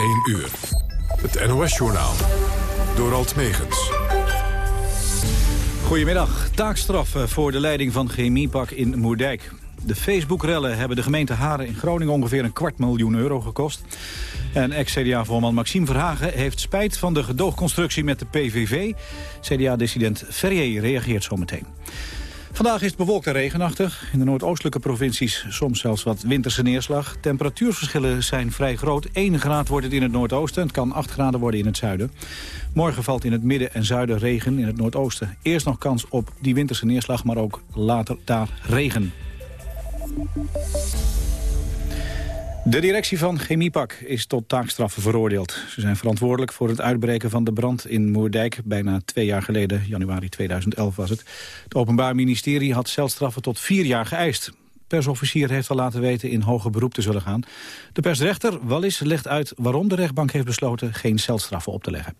1 uur. Het NOS-journaal. Door Alt Megens. Goedemiddag. Taakstraffen voor de leiding van Chemiepak in Moerdijk. De Facebook-rellen hebben de gemeente Haren in Groningen ongeveer een kwart miljoen euro gekost. En ex-CDA-voorman Maxime Verhagen heeft spijt van de gedoogconstructie met de PVV. CDA-dissident Ferrier reageert zometeen. Vandaag is het bewolkt en regenachtig. In de noordoostelijke provincies soms zelfs wat winterse neerslag. Temperatuurverschillen zijn vrij groot. 1 graad wordt het in het noordoosten. Het kan 8 graden worden in het zuiden. Morgen valt in het midden en zuiden regen in het noordoosten. Eerst nog kans op die winterse neerslag, maar ook later daar regen. De directie van Chemiepak is tot taakstraffen veroordeeld. Ze zijn verantwoordelijk voor het uitbreken van de brand in Moerdijk... bijna twee jaar geleden, januari 2011 was het. Het Openbaar Ministerie had celstraffen tot vier jaar geëist. persofficier heeft al laten weten in hoger beroep te zullen gaan. De persrechter Wallis legt uit waarom de rechtbank heeft besloten... geen celstraffen op te leggen.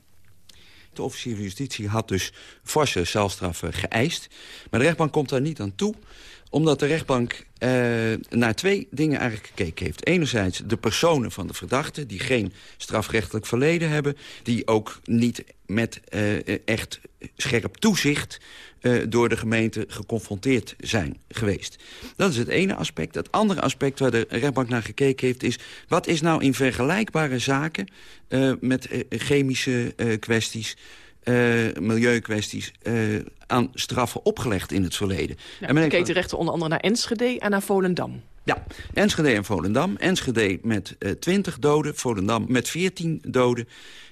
De officier van justitie had dus forse celstraffen geëist. Maar de rechtbank komt daar niet aan toe omdat de rechtbank uh, naar twee dingen eigenlijk gekeken heeft. Enerzijds de personen van de verdachten... die geen strafrechtelijk verleden hebben... die ook niet met uh, echt scherp toezicht... Uh, door de gemeente geconfronteerd zijn geweest. Dat is het ene aspect. Het andere aspect waar de rechtbank naar gekeken heeft... is wat is nou in vergelijkbare zaken... met chemische kwesties uh, milieukwesties uh, aan straffen opgelegd in het verleden. Ja, en men keek de rechter onder andere naar Enschede en naar Volendam. Ja, Enschede en Volendam. Enschede met uh, 20 doden, Volendam met 14 doden.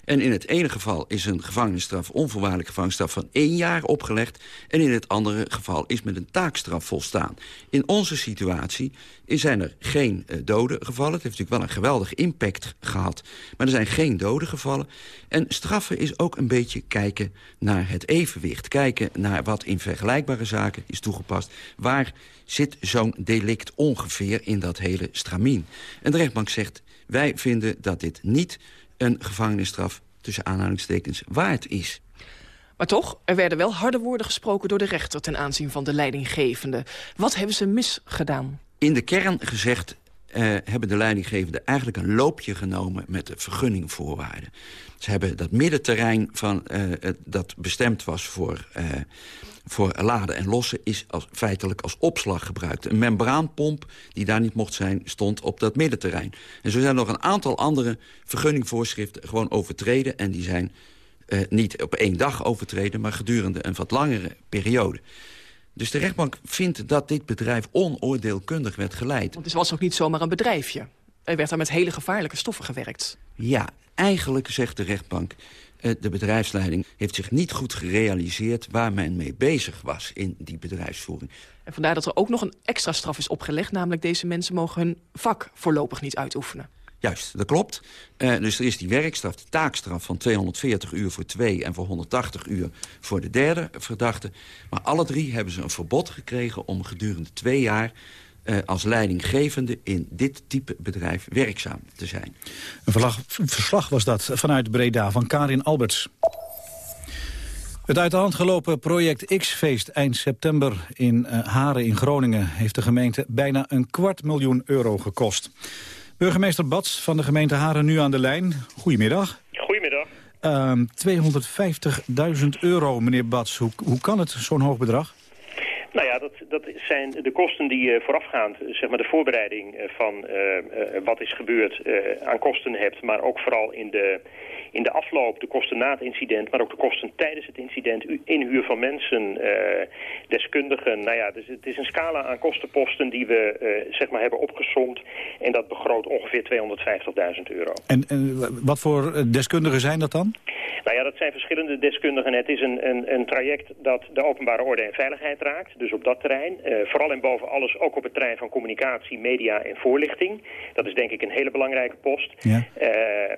En in het ene geval is een gevangenisstraf, onvoorwaardelijke gevangenisstraf van één jaar opgelegd. En in het andere geval is met een taakstraf volstaan. In onze situatie zijn er geen uh, doden gevallen. Het heeft natuurlijk wel een geweldig impact gehad. Maar er zijn geen doden gevallen. En straffen is ook een beetje kijken naar het evenwicht. Kijken naar wat in vergelijkbare zaken is toegepast. Waar zit zo'n delict ongeveer in dat hele stramien? En de rechtbank zegt, wij vinden dat dit niet een gevangenisstraf tussen aanhalingstekens waard is. Maar toch, er werden wel harde woorden gesproken door de rechter... ten aanzien van de leidinggevende. Wat hebben ze misgedaan? In de kern gezegd uh, hebben de leidinggevenden eigenlijk een loopje genomen... met de vergunningvoorwaarden. Ze hebben dat middenterrein van, uh, dat bestemd was voor... Uh, voor laden en lossen is als, feitelijk als opslag gebruikt. Een membraanpomp die daar niet mocht zijn, stond op dat middenterrein. En zo zijn er nog een aantal andere vergunningvoorschriften gewoon overtreden... en die zijn uh, niet op één dag overtreden, maar gedurende een wat langere periode. Dus de rechtbank vindt dat dit bedrijf onoordeelkundig werd geleid. Want het was ook niet zomaar een bedrijfje. Er werd daar met hele gevaarlijke stoffen gewerkt. Ja, eigenlijk zegt de rechtbank... Eh, de bedrijfsleiding heeft zich niet goed gerealiseerd... waar men mee bezig was in die bedrijfsvoering. En vandaar dat er ook nog een extra straf is opgelegd... namelijk deze mensen mogen hun vak voorlopig niet uitoefenen. Juist, dat klopt. Uh, dus er is die werkstraf, de taakstraf van 240 uur voor twee... en voor 180 uur voor de derde verdachte. Maar alle drie hebben ze een verbod gekregen om gedurende twee jaar... Uh, als leidinggevende in dit type bedrijf werkzaam te zijn. Een verslag, verslag was dat vanuit Breda van Karin Alberts. Het uit de hand gelopen project X-feest eind september in uh, Haren in Groningen... heeft de gemeente bijna een kwart miljoen euro gekost. Burgemeester Bats van de gemeente Haren nu aan de lijn. Goedemiddag. Goedemiddag. Uh, 250.000 euro, meneer Bats. Hoe, hoe kan het, zo'n hoog bedrag? Nou ja, dat, dat zijn de kosten die uh, voorafgaand, zeg maar de voorbereiding uh, van uh, wat is gebeurd aan kosten hebt. Maar ook vooral in de, in de afloop, de kosten na het incident, maar ook de kosten tijdens het incident, inhuur van mensen, deskundigen. Nou ja, dus het is een scala aan kostenposten die we zeg maar hebben opgesomd. En dat begroot ongeveer 250.000 euro. En, en wat voor deskundigen zijn dat dan? Nou ja, dat zijn verschillende deskundigen. Het is een, een, een traject dat de openbare orde en veiligheid raakt. Dus op dat terrein. Uh, vooral en boven alles ook op het terrein van communicatie, media en voorlichting. Dat is denk ik een hele belangrijke post. Ja. Uh,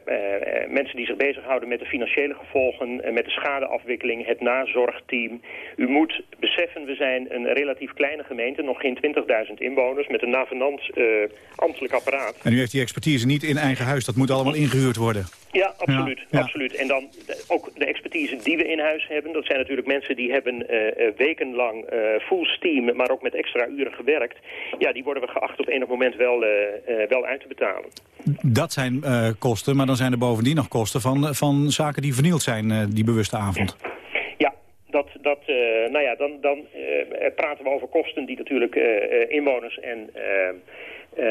uh, mensen die zich bezighouden met de financiële gevolgen, met de schadeafwikkeling, het nazorgteam. U moet beseffen, we zijn een relatief kleine gemeente, nog geen 20.000 inwoners, met een navenant ambtelijk apparaat. En u heeft die expertise niet in eigen huis, dat moet allemaal ingehuurd worden? Ja, absoluut. absoluut. En dan ook de expertise die we in huis hebben. Dat zijn natuurlijk mensen die hebben uh, wekenlang uh, full steam, maar ook met extra uren gewerkt. Ja, die worden we geacht op enig moment wel, wel uit te betalen. Dat zijn kosten, maar dan zijn er bovendien nog kosten van, van zaken die vernield zijn die bewuste avond. Ja, dat, dat, nou ja, dan, dan praten we over kosten die natuurlijk inwoners en uh,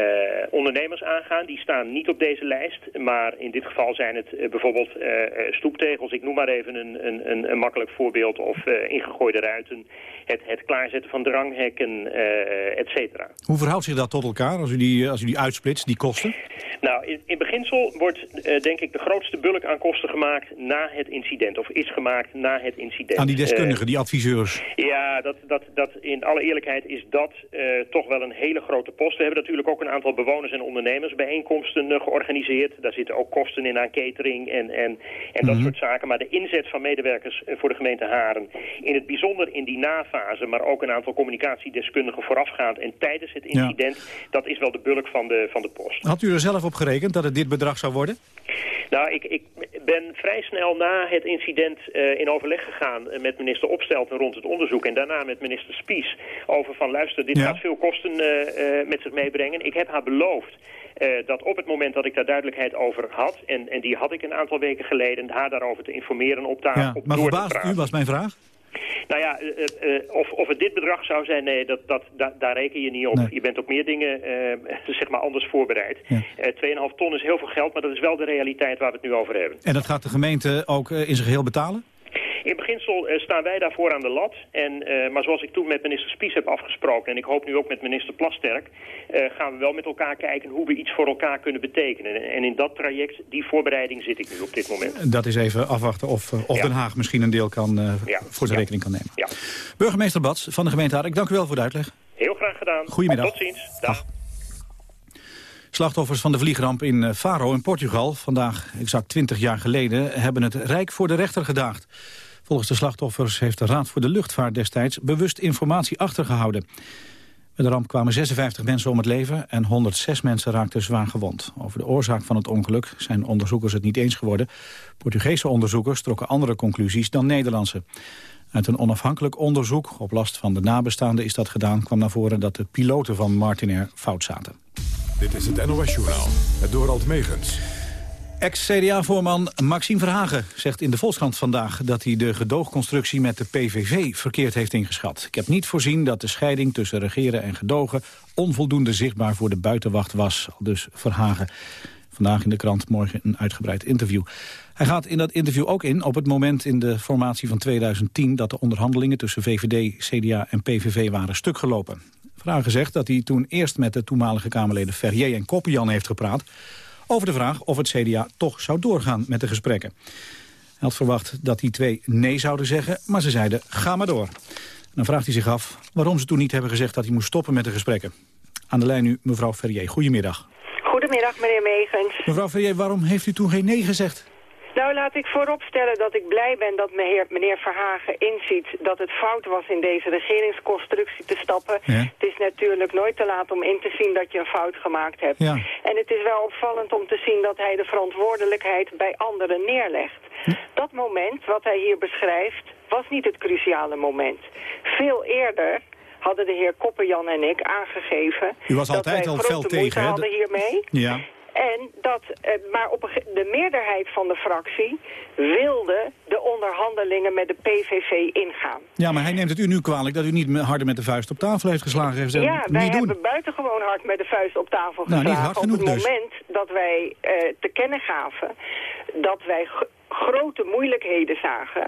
ondernemers aangaan. Die staan niet op deze lijst, maar in dit geval zijn het uh, bijvoorbeeld uh, stoeptegels. Ik noem maar even een, een, een makkelijk voorbeeld. Of ingegooide ruiten, het, het klaarzetten van dranghekken, et cetera. Hoe verhoudt zich dat tot elkaar als u die, als u die uitsplitst, die kosten? Nou, in, in beginsel wordt denk ik de grootste bulk aan kosten gemaakt na het incident. Of is gemaakt na het incident. Aan die deskundigen, die adviseurs? Ja, dat, dat, dat, in alle eerlijkheid is dat toch wel een hele grote post. We hebben natuurlijk ook een aantal bewoners- en ondernemersbijeenkomsten uh, georganiseerd. Daar zitten ook kosten in aan catering en, en, en dat mhm. soort zaken. Maar de inzet van medewerkers eh, voor de gemeente Haren, in het bijzonder in die nafase, maar ook een aantal communicatiedeskundigen voorafgaand en tijdens het incident, dat is wel de bulk van de, van de post. Had u er zelf op gerekend dat het dit bedrag zou worden? Nou, ik, ik ben vrij snel na het incident uh, in overleg gegaan met minister Opstelten rond het onderzoek en daarna met minister Spies over van luister, dit gaat veel kosten uh, met zich meebrengen. Ik heb haar beloofd uh, dat op het moment dat ik daar duidelijkheid over had... en, en die had ik een aantal weken geleden... haar daarover te informeren op tafel. Ja, maar verbaast u, was mijn vraag? Nou ja, uh, uh, of, of het dit bedrag zou zijn, nee, dat, dat, daar reken je niet op. Je bent op meer dingen zeg maar anders voorbereid. Ja. 2,5 ton is heel veel geld, maar dat is wel de realiteit waar we het nu over hebben. En dat gaat de gemeente ook in zijn geheel betalen? In beginsel uh, staan wij daarvoor aan de lat. En, uh, maar zoals ik toen met minister Spies heb afgesproken... en ik hoop nu ook met minister Plasterk... Uh, gaan we wel met elkaar kijken hoe we iets voor elkaar kunnen betekenen. En in dat traject, die voorbereiding zit ik nu op dit moment. Dat is even afwachten of, of Den Haag misschien een deel kan, ja. voor zijn rekening kan nemen. Ja. Burgemeester Bats van de gemeente ik dank u wel voor de uitleg. Heel graag gedaan. Goedemiddag. Tot ziens. Dag. Slachtoffers van de vliegramp in Faro in Portugal, vandaag exact 20 jaar geleden, hebben het Rijk voor de rechter gedaagd. Volgens de slachtoffers heeft de Raad voor de Luchtvaart destijds bewust informatie achtergehouden. Bij de ramp kwamen 56 mensen om het leven en 106 mensen raakten zwaar gewond. Over de oorzaak van het ongeluk zijn onderzoekers het niet eens geworden. Portugese onderzoekers trokken andere conclusies dan Nederlandse. Uit een onafhankelijk onderzoek, op last van de nabestaanden is dat gedaan... kwam naar voren dat de piloten van Martinair fout zaten. Dit is het NOS Journaal, het Dorald Megens. Ex-CDA-voorman Maxime Verhagen zegt in de Volkskrant vandaag... dat hij de gedoogconstructie met de PVV verkeerd heeft ingeschat. Ik heb niet voorzien dat de scheiding tussen regeren en gedogen... onvoldoende zichtbaar voor de buitenwacht was, dus Verhagen. Vandaag in de krant, morgen een uitgebreid interview. Hij gaat in dat interview ook in op het moment in de formatie van 2010... dat de onderhandelingen tussen VVD, CDA en PVV waren stuk gelopen. Zegt dat hij toen eerst met de toenmalige Kamerleden Ferrier en Koppian heeft gepraat over de vraag of het CDA toch zou doorgaan met de gesprekken. Hij had verwacht dat die twee nee zouden zeggen, maar ze zeiden ga maar door. dan vraagt hij zich af waarom ze toen niet hebben gezegd dat hij moest stoppen met de gesprekken. Aan de lijn nu mevrouw Ferrier. Goedemiddag. Goedemiddag meneer Megens. Mevrouw Ferrier, waarom heeft u toen geen nee gezegd? Nou, laat ik vooropstellen dat ik blij ben dat meneer, meneer Verhagen inziet dat het fout was in deze regeringsconstructie te stappen. Het is natuurlijk nooit te laat om in te zien dat je een fout gemaakt hebt. Ja. En het is wel opvallend om te zien dat hij de verantwoordelijkheid bij anderen neerlegt. Dat moment wat hij hier beschrijft was niet het cruciale moment. Veel eerder hadden de heer Koppenjan en ik aangegeven... U was altijd al tegen, hè? hadden hiermee. Ja. En dat, eh, maar op de meerderheid van de fractie wilde de onderhandelingen met de PVV ingaan. Ja, maar hij neemt het u nu kwalijk dat u niet harder met de vuist op tafel heeft geslagen. Heeft ja, wij niet hebben buitengewoon hard met de vuist op tafel geslagen. Nou, niet hard genoeg op het dus. moment dat wij uh, te kennen gaven dat wij grote moeilijkheden zagen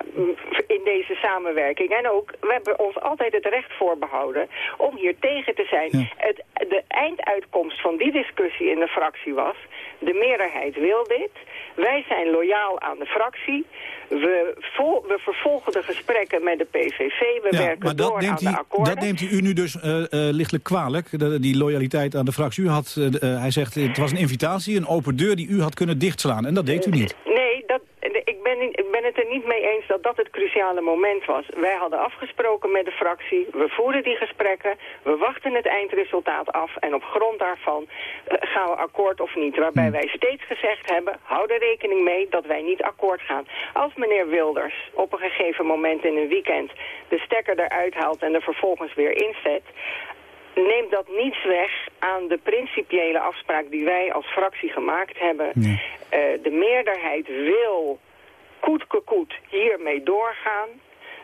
in deze samenwerking. En ook, we hebben ons altijd het recht voorbehouden om hier tegen te zijn. Het, de einduitkomst van die discussie in de fractie was... de meerderheid wil dit, wij zijn loyaal aan de fractie... We, vol, we vervolgen de gesprekken met de PVV. We werken door aan de akkoorden. Dat neemt u nu dus uh, uh, lichtelijk kwalijk, die loyaliteit aan de fractie. U had, uh, hij zegt, het was een invitatie, een open deur die u had kunnen dichtslaan. En dat deed u niet. Nee, dat, ik ben, het er niet mee eens dat dat het cruciale moment was. Wij hadden afgesproken met de fractie, we voeren die gesprekken, we wachten het eindresultaat af en op grond daarvan eh, gaan we akkoord of niet. Waarbij hmm. wij steeds gezegd hebben, hou er rekening mee dat wij niet akkoord gaan. Als meneer Wilders op een gegeven moment in een weekend de stekker eruit haalt en er vervolgens weer inzet neemt dat niets weg aan de principiële afspraak die wij als fractie gemaakt hebben. Eh, de meerderheid wil koet hiermee doorgaan.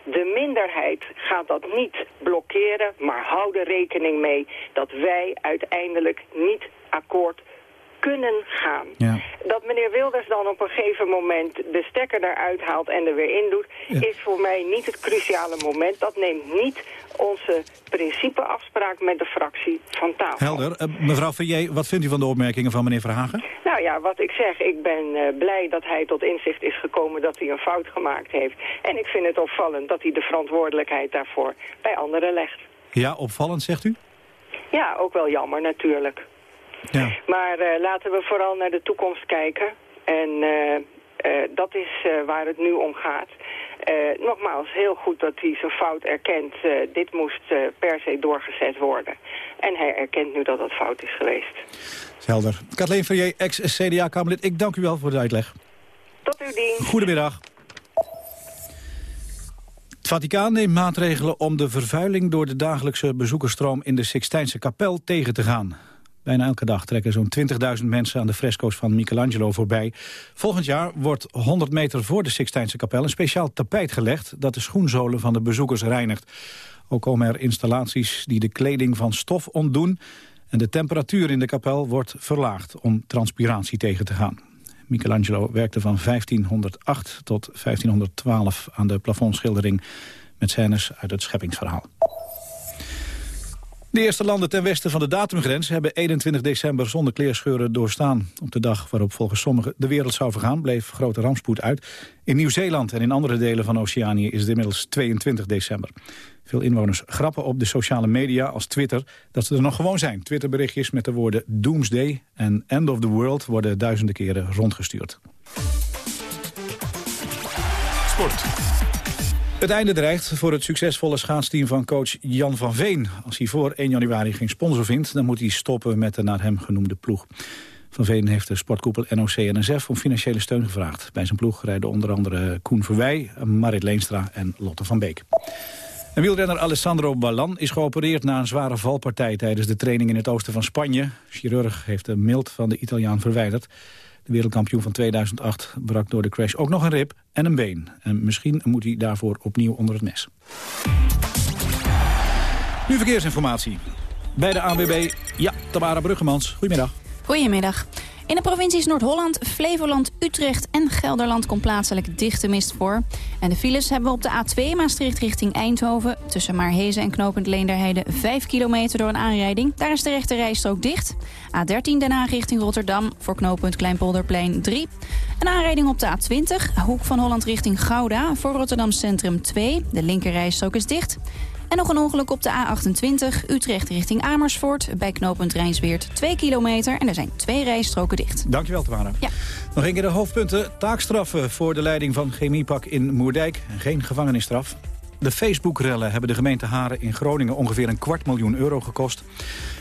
De minderheid gaat dat niet blokkeren, maar hou er rekening mee dat wij uiteindelijk niet akkoord kunnen gaan. Ja. Dat meneer Wilders dan op een gegeven moment de stekker eruit haalt en er weer in doet... is voor mij niet het cruciale moment. Dat neemt niet onze principeafspraak met de fractie van tafel. Helder. Uh, mevrouw Verjee, wat vindt u van de opmerkingen van meneer Verhagen? Nou ja, wat ik zeg, ik ben uh, blij dat hij tot inzicht is gekomen dat hij een fout gemaakt heeft. En ik vind het opvallend dat hij de verantwoordelijkheid daarvoor bij anderen legt. Ja, opvallend zegt u? Ja, ook wel jammer natuurlijk. Ja. Maar uh, laten we vooral naar de toekomst kijken. En dat is waar het nu om gaat. Nogmaals, heel goed dat hij zijn fout erkent. Dit moest per se doorgezet worden. En hij erkent nu dat dat fout is geweest. Helder. Kathleen Verrier, ex-CDA-Kamerlid, ik dank u wel voor de uitleg. Tot uw dienst. Goedemiddag. Het Vaticaan neemt maatregelen om de vervuiling door de dagelijkse bezoekersstroom in de Sixtijnse kapel tegen te gaan. Bijna elke dag trekken zo'n 20.000 mensen aan de fresco's van Michelangelo voorbij. Volgend jaar wordt 100 meter voor de Sixtijnse kapel een speciaal tapijt gelegd... dat de schoenzolen van de bezoekers reinigt. Ook komen er installaties die de kleding van stof ontdoen... en de temperatuur in de kapel wordt verlaagd om transpiratie tegen te gaan. Michelangelo werkte van 1508 tot 1512 aan de plafondschildering... met scènes uit het scheppingsverhaal. De eerste landen ten westen van de datumgrens hebben 21 december zonder kleerscheuren doorstaan. Op de dag waarop volgens sommigen de wereld zou vergaan bleef grote rampspoed uit. In Nieuw-Zeeland en in andere delen van Oceanië is het inmiddels 22 december. Veel inwoners grappen op de sociale media als Twitter dat ze er nog gewoon zijn. Twitterberichtjes met de woorden Doomsday en End of the World worden duizenden keren rondgestuurd. Het einde dreigt voor het succesvolle schaatsteam van coach Jan van Veen. Als hij voor 1 januari geen sponsor vindt, dan moet hij stoppen met de naar hem genoemde ploeg. Van Veen heeft de sportkoepel NOC-NSF om financiële steun gevraagd. Bij zijn ploeg rijden onder andere Koen Verwij, Marit Leenstra en Lotte van Beek. En wielrenner Alessandro Ballan is geopereerd na een zware valpartij tijdens de training in het oosten van Spanje. chirurg heeft de mild van de Italiaan verwijderd. De wereldkampioen van 2008 brak door de crash ook nog een rib en een been. En misschien moet hij daarvoor opnieuw onder het mes. Nu verkeersinformatie. Bij de ANWB, ja, Tamara Bruggemans. Goedemiddag. Goedemiddag. In de provincies Noord-Holland, Flevoland, Utrecht en Gelderland komt plaatselijk dichte mist voor. En de files hebben we op de A2 Maastricht richting Eindhoven. Tussen Maarhezen en knooppunt Leenderheide 5 kilometer door een aanrijding. Daar is de rechte rijstrook dicht. A13 Den Haag richting Rotterdam voor knooppunt Kleinpolderplein 3. Een aanrijding op de A20, hoek van Holland richting Gouda voor Rotterdam Centrum 2. De linker rijstrook is dicht. En nog een ongeluk op de A28, Utrecht richting Amersfoort. Bij knooppunt Rijnsweert 2 kilometer en er zijn twee rijstroken dicht. Dankjewel, Tamara. Ja. Nog een keer de hoofdpunten. Taakstraffen voor de leiding van Chemiepak in Moerdijk. Geen gevangenisstraf. De Facebook-rellen hebben de gemeente Haren in Groningen ongeveer een kwart miljoen euro gekost.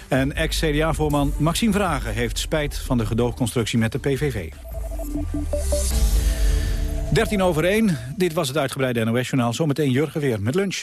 En ex-CDA-voorman Maxime Vragen heeft spijt van de gedoogconstructie met de PVV. 13 over 1. Dit was het uitgebreide NOS-journaal. Zometeen Jurgen weer met lunch.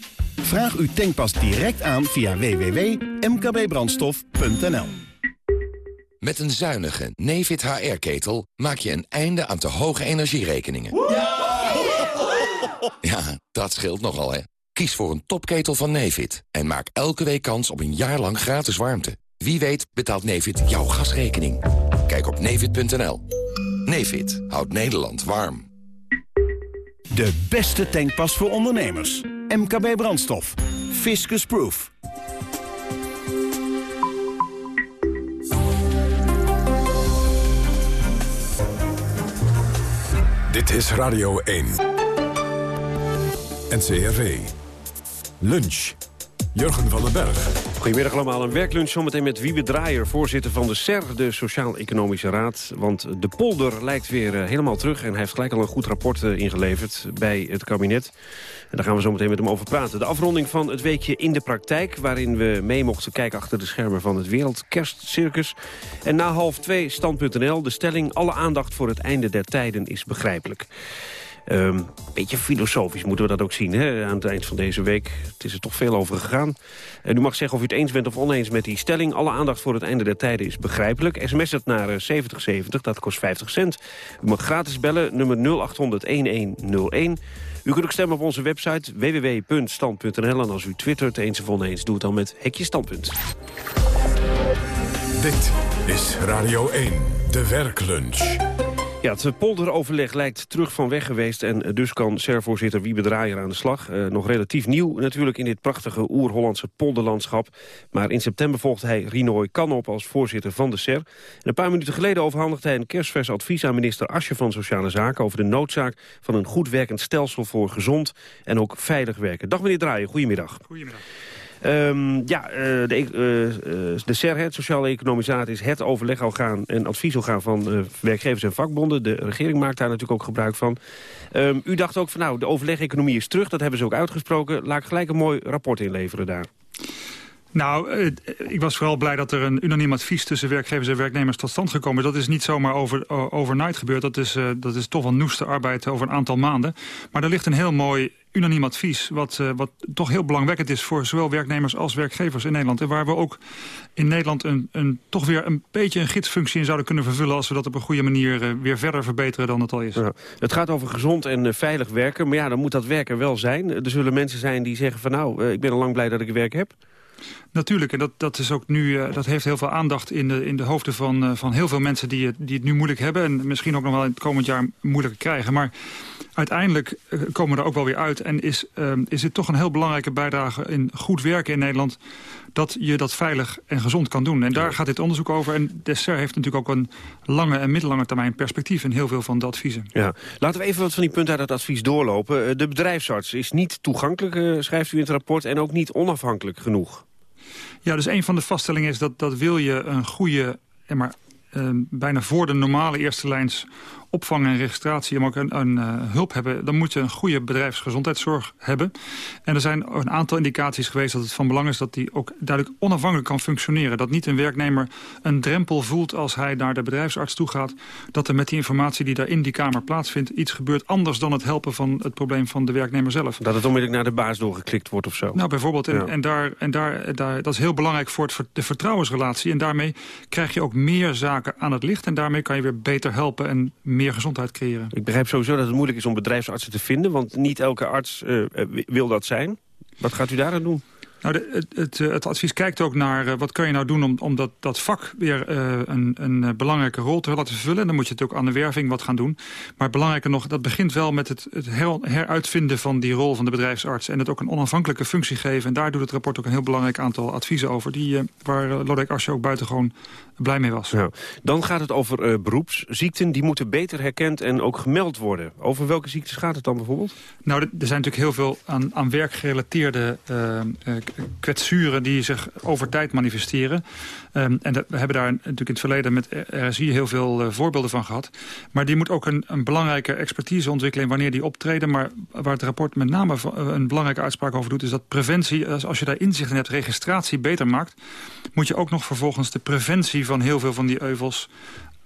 Vraag uw tankpas direct aan via www.mkbbrandstof.nl. Met een zuinige Nefit HR-ketel maak je een einde aan te hoge energierekeningen. Ja, dat scheelt nogal, hè. Kies voor een topketel van Nefit en maak elke week kans op een jaar lang gratis warmte. Wie weet betaalt Nefit jouw gasrekening. Kijk op nefit.nl. Nefit houdt Nederland warm. De beste tankpas voor ondernemers. MKB Brandstof. Fiscus Proof. Dit is Radio 1. NCRV. Lunch. Jurgen van den Berg. Goedemiddag allemaal. Een werklunch zometeen met Wiebe Draaier, voorzitter van de SER, de Sociaal-Economische Raad. Want de polder lijkt weer eh, helemaal terug en hij heeft gelijk al een goed rapport eh, ingeleverd bij het kabinet. En daar gaan we zo meteen met hem over praten. De afronding van het weekje in de praktijk, waarin we mee mochten kijken achter de schermen van het Wereldkerstcircus. En na half twee stand.nl, de stelling alle aandacht voor het einde der tijden is begrijpelijk. Een beetje filosofisch moeten we dat ook zien hè, aan het eind van deze week. Het is er toch veel over gegaan. En u mag zeggen of u het eens bent of oneens met die stelling. Alle aandacht voor het einde der tijden is begrijpelijk. SMS het naar 7070, dat kost 50 cent. U mag gratis bellen, nummer 0800-1101. U kunt ook stemmen op onze website www.stand.nl. En als u twittert eens of oneens, doe het dan met Hekje Standpunt. Dit is Radio 1, de werklunch. Ja, het polderoverleg lijkt terug van weg geweest... en dus kan SER-voorzitter Wiebe Draaier aan de slag. Uh, nog relatief nieuw natuurlijk in dit prachtige oer-Hollandse polderlandschap. Maar in september volgde hij Rinoy Kanop als voorzitter van de SER. En een paar minuten geleden overhandigde hij een kerstvers advies... aan minister Asje van Sociale Zaken... over de noodzaak van een goed werkend stelsel voor gezond en ook veilig werken. Dag meneer Draaier, goedemiddag. Goedemiddag. Um, ja, uh, de, uh, de SER, het Sociale Economische Raad, is het overlegorgaan en adviesorgaan van werkgevers en vakbonden. De regering maakt daar natuurlijk ook gebruik van. Um, u dacht ook van nou, de overleg-economie is terug, dat hebben ze ook uitgesproken. Laat ik gelijk een mooi rapport inleveren daar. Nou, ik was vooral blij dat er een unaniem advies tussen werkgevers en werknemers tot stand gekomen. Dat is niet zomaar over, overnight gebeurd. Dat is, dat is toch wel noeste arbeid over een aantal maanden. Maar er ligt een heel mooi unaniem advies... Wat, uh, wat toch heel belangwekkend is voor zowel werknemers als werkgevers in Nederland. En waar we ook in Nederland een, een, toch weer een beetje een gidsfunctie in zouden kunnen vervullen... als we dat op een goede manier uh, weer verder verbeteren dan het al is. Ja, het gaat over gezond en uh, veilig werken. Maar ja, dan moet dat werken wel zijn. Er zullen mensen zijn die zeggen van nou, ik ben al lang blij dat ik werk heb. Natuurlijk, en dat, dat, is ook nu, uh, dat heeft heel veel aandacht in de, in de hoofden van, uh, van heel veel mensen die het, die het nu moeilijk hebben. En misschien ook nog wel in het komend jaar moeilijker krijgen. Maar uiteindelijk uh, komen we er ook wel weer uit. En is, is het toch een heel belangrijke bijdrage in goed werken in Nederland. Dat je dat veilig en gezond kan doen. En daar gaat dit onderzoek over. En de SER heeft natuurlijk ook een lange en middellange termijn perspectief in heel veel van de adviezen. Ja. Laten we even wat van die punten uit het advies doorlopen. De bedrijfsarts is niet toegankelijk, schrijft u in het rapport, en ook niet onafhankelijk genoeg. Ja, dus een van de vaststellingen is dat, dat wil je een goede... maar uh, bijna voor de normale eerste lijns opvang en registratie... maar ook een, een uh, hulp hebben... dan moet je een goede bedrijfsgezondheidszorg hebben. En er zijn een aantal indicaties geweest dat het van belang is... dat die ook duidelijk onafhankelijk kan functioneren. Dat niet een werknemer een drempel voelt als hij naar de bedrijfsarts toe gaat... dat er met die informatie die daar in die kamer plaatsvindt... iets gebeurt anders dan het helpen van het probleem van de werknemer zelf. Dat het onmiddellijk naar de baas doorgeklikt wordt of zo? Nou, bijvoorbeeld. En, ja. en, daar, en daar, daar, dat is heel belangrijk voor het, de vertrouwensrelatie. En daarmee krijg je ook meer zaken aan het licht... en daarmee kan je weer beter helpen en meer gezondheid creëren. Ik begrijp sowieso dat het moeilijk is om bedrijfsartsen te vinden... want niet elke arts uh, wil dat zijn. Wat gaat u daar aan doen? Nou, de, het, het, het, advies kijkt ook naar uh, wat kan je nou doen om, om dat, dat vak weer uh, een, een belangrijke rol te laten vervullen. Dan moet je het ook aan de werving wat gaan doen. Maar belangrijker nog, dat begint wel met het, het her, heruitvinden van die rol van de bedrijfsarts. En het ook een onafhankelijke functie geven. En daar doet het rapport ook een heel belangrijk aantal adviezen over. Die, uh, waar Lodewijk Asscher ook buitengewoon blij mee was. Dan gaat het over beroepsziekten. Die moeten beter herkend en ook gemeld worden. Over welke ziektes gaat het dan bijvoorbeeld? Nou, er zijn natuurlijk heel veel aan, aan werkgerelateerde kwetsuren die zich over tijd manifesteren. Um, en dat, we hebben daar natuurlijk in het verleden met RSI heel veel uh, voorbeelden van gehad. Maar die moet ook een, een belangrijke expertise ontwikkelen wanneer die optreden. Maar waar het rapport met name een belangrijke uitspraak over doet... is dat preventie, als je daar inzicht in hebt, registratie beter maakt... moet je ook nog vervolgens de preventie van heel veel van die euvels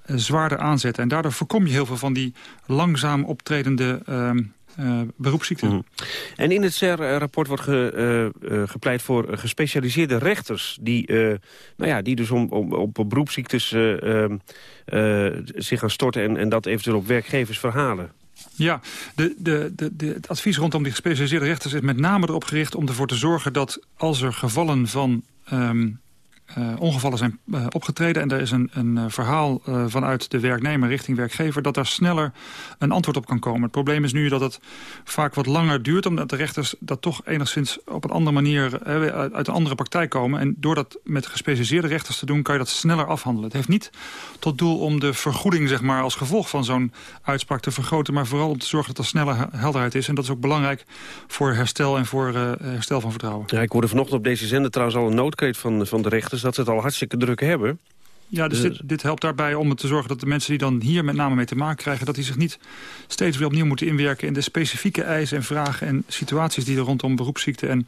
uh, zwaarder aanzetten. En daardoor voorkom je heel veel van die langzaam optredende... Uh, uh, beroepsziekten. Mm -hmm. En in het CER-rapport wordt ge, uh, uh, gepleit voor gespecialiseerde rechters... die, nou ja, die dus om, om, op beroepsziektes ehm, zich gaan storten... En, en dat eventueel op werkgevers verhalen. Ja, de, de, de, de, het advies rondom die gespecialiseerde rechters is met name erop gericht... om ervoor te zorgen dat als er gevallen van... Um, uh, ongevallen zijn uh, opgetreden... en er is een, een uh, verhaal vanuit de werknemer richting werkgever... dat daar sneller een antwoord op kan komen. Het probleem is nu dat het vaak wat langer duurt... omdat de rechters dat toch enigszins op een andere manier... uit een andere praktijk komen. En door dat met gespecialiseerde rechters te doen... kan je dat sneller afhandelen. Het heeft niet tot doel om de vergoeding zeg maar, als gevolg van zo'n uitspraak te vergroten... maar vooral om te zorgen dat er sneller helderheid is. En dat is ook belangrijk voor herstel en voor herstel van vertrouwen. Ja, ik hoorde vanochtend op deze zender trouwens al een noodkreet van, van de rechters... dat ze het al hartstikke druk hebben. Ja, dus dit, dit, helpt daarbij om te zorgen dat de mensen die dan hier met name mee te maken krijgen... dat die zich niet steeds weer opnieuw moeten inwerken in de specifieke eisen en vragen... en situaties die er rondom beroepsziekte en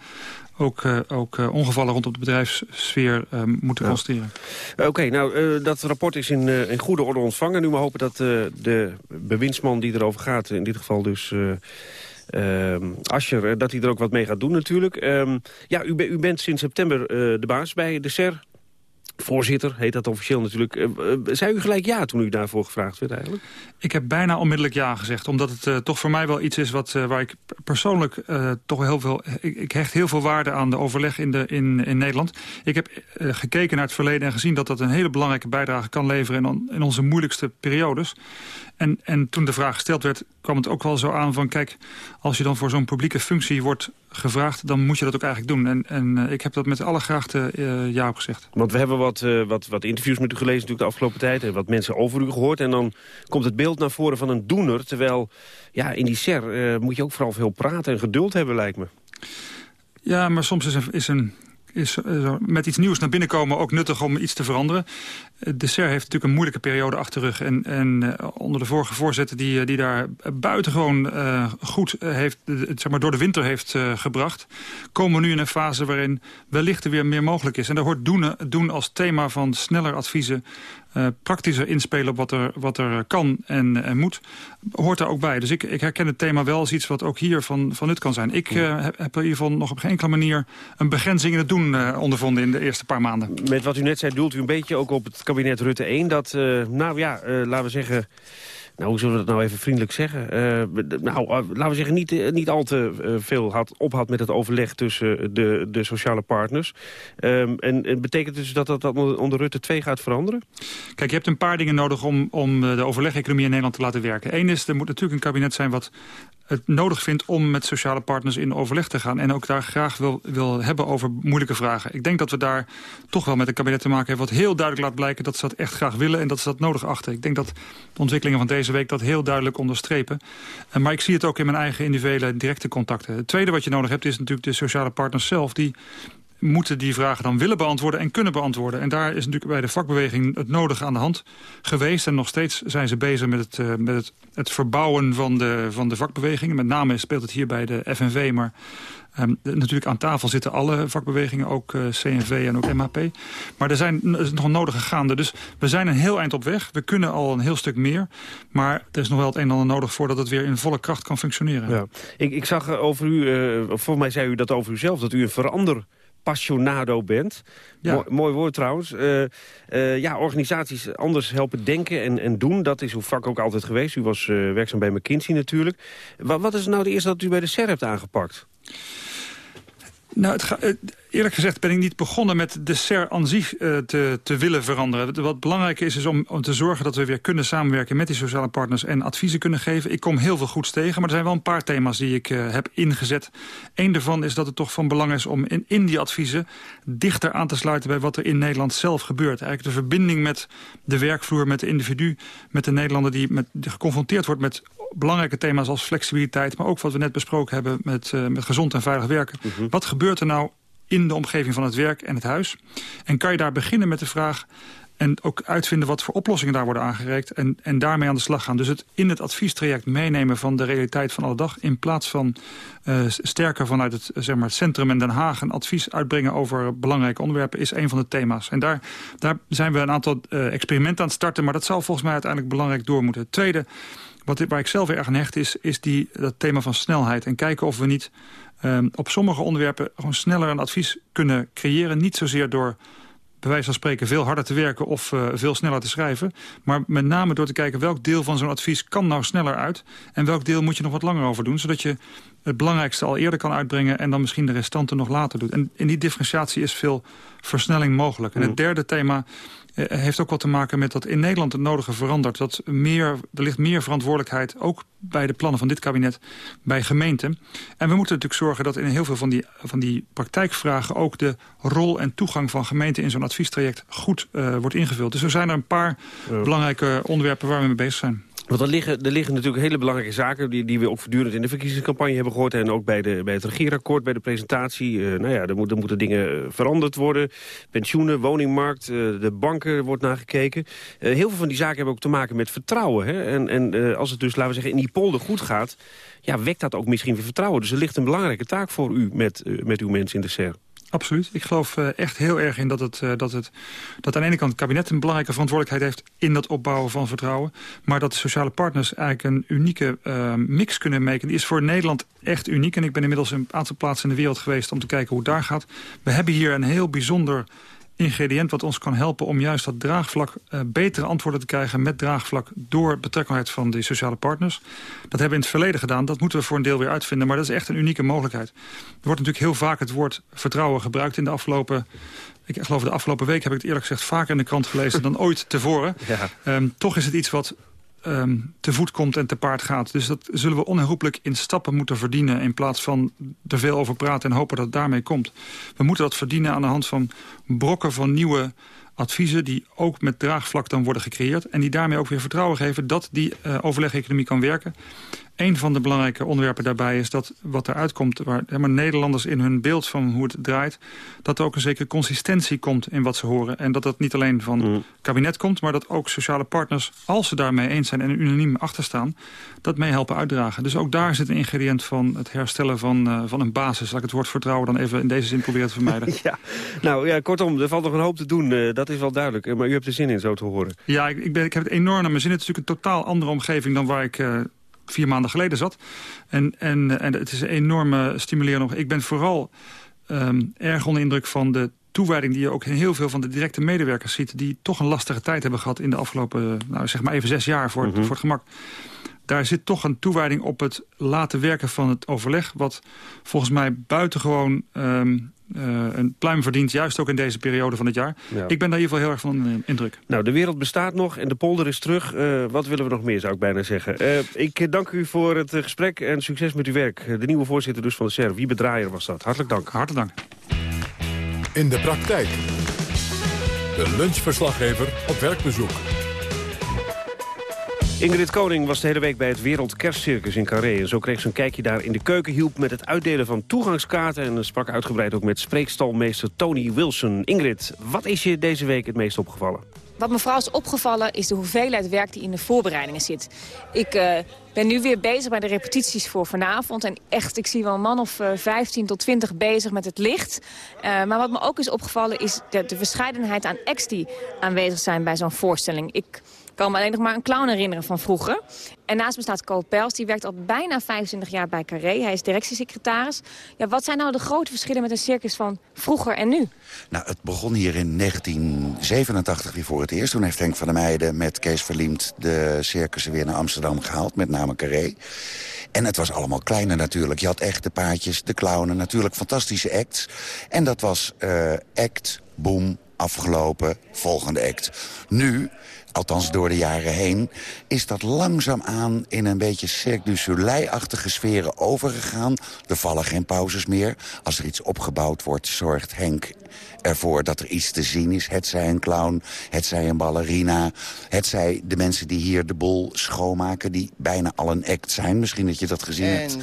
ook, uh, ook uh, ongevallen rondom de bedrijfssfeer uh, moeten ja. constateren. Oké, nou, dat rapport is in, in goede orde ontvangen. Nu maar hopen dat de bewindsman die erover gaat, in dit geval dus... Uh, Ascher, dat hij er ook wat mee gaat doen natuurlijk. Uh, ja, u, u, bent sinds september uh, de baas bij de SER. Voorzitter heet dat officieel natuurlijk. Uh, zei u gelijk ja toen u daarvoor gevraagd werd eigenlijk? Ik heb bijna onmiddellijk ja gezegd. Omdat het uh, toch voor mij wel iets is wat, uh, waar ik persoonlijk toch heel veel... Ik, ik, hecht heel veel waarde aan de overleg in, de, in, in Nederland. Ik heb gekeken naar het verleden en gezien dat dat een hele belangrijke bijdrage kan leveren... in, on, in onze moeilijkste periodes. En, en toen de vraag gesteld werd, kwam het ook wel zo aan van... kijk, als je dan voor zo'n publieke functie wordt gevraagd... dan moet je dat ook eigenlijk doen. En, en ik heb dat met alle graagte ja op gezegd. Want we hebben wat, uh, wat, wat interviews met u gelezen natuurlijk de afgelopen tijd... en wat mensen over u gehoord. En dan komt het beeld naar voren van een doener. Terwijl ja, in die SER moet je ook vooral veel praten en geduld hebben, lijkt me. Ja, maar soms is is een is met iets nieuws naar binnen komen ook nuttig om iets te veranderen. De SER heeft natuurlijk een moeilijke periode achter rug. En, uh, onder de vorige voorzitter die, die daar buitengewoon uh, goed heeft, zeg maar door de winter heeft gebracht... komen we nu in een fase waarin wellicht er weer meer mogelijk is. En daar hoort doen, doen als thema van sneller adviezen... praktischer inspelen op wat er, wat er kan en, en moet, hoort daar ook bij. Dus ik, ik herken het thema wel als iets wat ook hier van, van nut kan zijn. Ik heb, heb in ieder geval nog op geen enkele manier een begrenzing in het doen ondervonden in de eerste paar maanden. Met wat u net zei, doelt u een beetje ook op het kabinet Rutte 1... dat, nou ja, laten we zeggen... Nou, hoe zullen we dat nou even vriendelijk zeggen? Uh, nou, laten we zeggen, niet, niet al te veel had, op had met het overleg tussen de, de sociale partners. Um, en, en betekent dus dat dat onder Rutte 2 gaat veranderen? Kijk, je hebt een paar dingen nodig om, om de overleg-economie in Nederland te laten werken. Eén is, er moet natuurlijk een kabinet zijn wat het nodig vindt om met sociale partners in overleg te gaan... en ook daar graag wil, wil hebben over moeilijke vragen. Ik denk dat we daar toch wel met een kabinet te maken hebben... wat heel duidelijk laat blijken dat ze dat echt graag willen... en dat ze dat nodig achten. Ik denk dat de ontwikkelingen van deze week dat heel duidelijk onderstrepen. Maar ik zie het ook in mijn eigen individuele directe contacten. Het tweede wat je nodig hebt is natuurlijk de sociale partners zelf... die moeten die vragen dan willen beantwoorden en kunnen beantwoorden. En daar is natuurlijk bij de vakbeweging het nodige aan de hand geweest. En nog steeds zijn ze bezig met het, uh, met het, verbouwen van de, van de vakbeweging. Met name speelt het hier bij de FNV, maar um, natuurlijk aan tafel zitten alle vakbewegingen, ook uh, CNV en ook MHP. Maar er, zijn, nog een nodige gaande. Dus we zijn een heel eind op weg. We kunnen al een heel stuk meer. Maar er is nog wel het een en ander nodig voordat het weer in volle kracht kan functioneren. Ja. Ik, ik zag over u, uh, volgens mij zei u dat over uzelf, dat u een verander passionado bent. Ja. Mooi, woord trouwens. Uh, uh, ja, organisaties anders helpen denken en, en doen. Dat is uw vak ook altijd geweest. U was uh, werkzaam bij McKinsey natuurlijk. Wat, wat is nou de eerste dat u bij de SER hebt aangepakt? Nou, het ga, eerlijk gezegd ben ik niet begonnen met de SER aan zich uh, te, te willen veranderen. Wat belangrijk is, is om, om te zorgen dat we weer kunnen samenwerken met die sociale partners en adviezen kunnen geven. Ik kom heel veel goeds tegen, maar er zijn wel een paar thema's die ik uh, heb ingezet. Eén daarvan is dat het toch van belang is om in, in die adviezen dichter aan te sluiten bij wat er in Nederland zelf gebeurt. Eigenlijk de verbinding met de werkvloer, met de individu, met de Nederlander die, met, die geconfronteerd wordt met belangrijke thema's als flexibiliteit... maar ook wat we net besproken hebben met, uh, met gezond en veilig werken. -hmm. Wat gebeurt er nou in de omgeving van het werk en het huis? En kan je daar beginnen met de vraag... En ook uitvinden wat voor oplossingen daar worden aangereikt. En, en daarmee aan de slag gaan. Dus het in het adviestraject meenemen van de realiteit van alle dag. In plaats van uh, sterker vanuit het, zeg maar, het centrum in Den Haag een advies uitbrengen over belangrijke onderwerpen. Is een van de thema's. En daar, daar zijn we een aantal uh, experimenten aan het starten. Maar dat zal volgens mij uiteindelijk belangrijk door moeten. Het tweede wat, waar ik zelf erg aan hecht is, is die, dat thema van snelheid. En kijken of we niet um, op sommige onderwerpen gewoon sneller een advies kunnen creëren. Niet zozeer door bij wijze van spreken veel harder te werken of uh, veel sneller te schrijven. Maar met name door te kijken welk deel van zo'n advies kan nou sneller uit. En welk deel moet je nog wat langer over doen. Zodat je het belangrijkste al eerder kan uitbrengen en dan misschien de restanten nog later doet. En in die differentiatie is veel versnelling mogelijk. En het mm. derde thema eh, heeft ook wat te maken met dat in Nederland het nodige verandert. Dat meer, er ligt meer verantwoordelijkheid, ook bij de plannen van dit kabinet, bij gemeenten. En we moeten natuurlijk zorgen dat in heel veel van die, van die praktijkvragen... ook de rol en toegang van gemeenten in zo'n adviestraject goed uh, wordt ingevuld. Dus er zijn er een paar belangrijke onderwerpen waar we mee bezig zijn. Want er liggen, er liggen natuurlijk hele belangrijke zaken... Die, die we ook voortdurend in de verkiezingscampagne hebben gehoord... en ook bij, de, bij het regeerakkoord, bij de presentatie. Uh, nou ja, er, er, moeten dingen eh, veranderd worden. Pensioenen, woningmarkt, uh, de banken wordt naar gekeken. Heel veel van die zaken hebben ook te maken met vertrouwen. Hè? En, en als het dus, laten we zeggen, in die polder goed gaat... ja, wekt dat ook misschien weer vertrouwen. Dus er ligt een belangrijke taak voor u met, met uw mensen in de SER. Absoluut. Ik geloof uh, echt heel erg in dat, het, uh, dat, het, dat aan de ene kant het kabinet een belangrijke verantwoordelijkheid heeft in dat opbouwen van vertrouwen. Maar dat de sociale partners eigenlijk een unieke uh, mix kunnen maken. Die is voor Nederland echt uniek. En ik ben inmiddels een aantal plaatsen in de wereld geweest om te kijken hoe het daar gaat. We hebben hier een heel bijzonder ingrediënt wat ons kan helpen om juist dat draagvlak uh, betere antwoorden te krijgen met draagvlak door betrokkenheid van de sociale partners. Dat hebben we in het verleden gedaan, dat moeten we voor een deel weer uitvinden, maar dat is echt een unieke mogelijkheid. Er wordt natuurlijk heel vaak het woord vertrouwen gebruikt in de afgelopen ik geloof de afgelopen week heb ik het eerlijk gezegd vaker in de krant gelezen dan ooit tevoren. Ja. Um, toch is het iets wat um, te voet komt en te paard gaat. Dus dat zullen we onherroepelijk in stappen moeten verdienen... in plaats van er veel over praten en hopen dat het daarmee komt. We moeten dat verdienen aan de hand van brokken van nieuwe adviezen... die ook met draagvlak dan worden gecreëerd... en die daarmee ook weer vertrouwen geven dat die uh, overleg-economie kan werken. Een van de belangrijke onderwerpen daarbij is dat wat eruit komt... waar helemaal Nederlanders in hun beeld van hoe het draait... dat er ook een zekere consistentie komt in wat ze horen. En dat dat niet alleen van het mm. kabinet komt... maar dat ook sociale partners, als ze daarmee eens zijn... en unaniem achter staan, dat mee helpen uitdragen. Dus ook daar zit een ingrediënt van het herstellen van, uh, van een basis. Laat ik het woord vertrouwen dan even in deze zin proberen te vermijden. ja, nou ja, kortom, er valt nog een hoop te doen. Uh, dat is wel duidelijk. Uh, maar u hebt er zin in, zo te horen. Ja, ik, ik, ben, ik heb het enorm naar mijn zin. Het is natuurlijk een totaal andere omgeving dan waar ik vier maanden geleden zat. En, en, en het is een enorme stimulerend. Ik ben vooral um, erg onder indruk van de toewijding die je ook in heel veel van de directe medewerkers ziet... die toch een lastige tijd hebben gehad in de afgelopen, nou, zeg maar even zes jaar voor, het, mhm. voor het gemak. Daar zit toch een toewijding op het laten werken van het overleg... wat volgens mij buitengewoon um, uh, een pluim verdient, juist ook in deze periode van het jaar. Ik ben daar in ieder geval heel erg van indruk. Nou, de wereld bestaat nog en de polder is terug. Uh, wat willen we nog meer, zou ik bijna zeggen. Uh, ik dank u voor het gesprek en succes met uw werk. De nieuwe voorzitter dus van de SER, Wiebe Draaier was dat. Hartelijk dank. Hartelijk dank. In de praktijk. De lunchverslaggever op werkbezoek. Ingrid Koning was de hele week bij het Wereldkerstcircus in Carré. En zo kreeg ze een kijkje daar in de keuken, hielp met het uitdelen van toegangskaarten... en sprak uitgebreid ook met spreekstalmeester Tony Wilson. Ingrid, wat is je deze week het meest opgevallen? Wat me vooral is opgevallen is de hoeveelheid werk die in de voorbereidingen zit. Ik uh, ben nu weer bezig bij de repetities voor vanavond. En echt, ik zie wel een man of uh, 15 tot 20 bezig met het licht. Uh, maar wat me ook is opgevallen is de, de verscheidenheid aan acts die aanwezig zijn bij zo'n voorstelling. Ik kan me alleen nog maar een clown herinneren van vroeger. En naast me staat Cole Pels, die werkt al bijna 25 jaar bij Carré. Hij is directiesecretaris. Ja, wat zijn nou de grote verschillen met een circus van vroeger en nu? Nou, het begon hier in 1987 weer voor het eerst. Toen heeft Henk van der Meijden met Kees Verliemd de circussen weer naar Amsterdam gehaald. Met name Carré. En het was allemaal kleiner natuurlijk. Je had echt de paardjes, de clownen, natuurlijk fantastische acts. En dat was uh, act, boom, afgelopen, volgende act. Nu althans door de jaren heen... is dat langzaamaan in een beetje Cirque du Soleil-achtige sferen overgegaan. Er vallen geen pauzes meer. Als er iets opgebouwd wordt, zorgt Henk ervoor dat er iets te zien is. Het zij een clown, het zij een ballerina. Het zij de mensen die hier de bol schoonmaken... die bijna al een act zijn. Misschien dat je dat gezien hebt.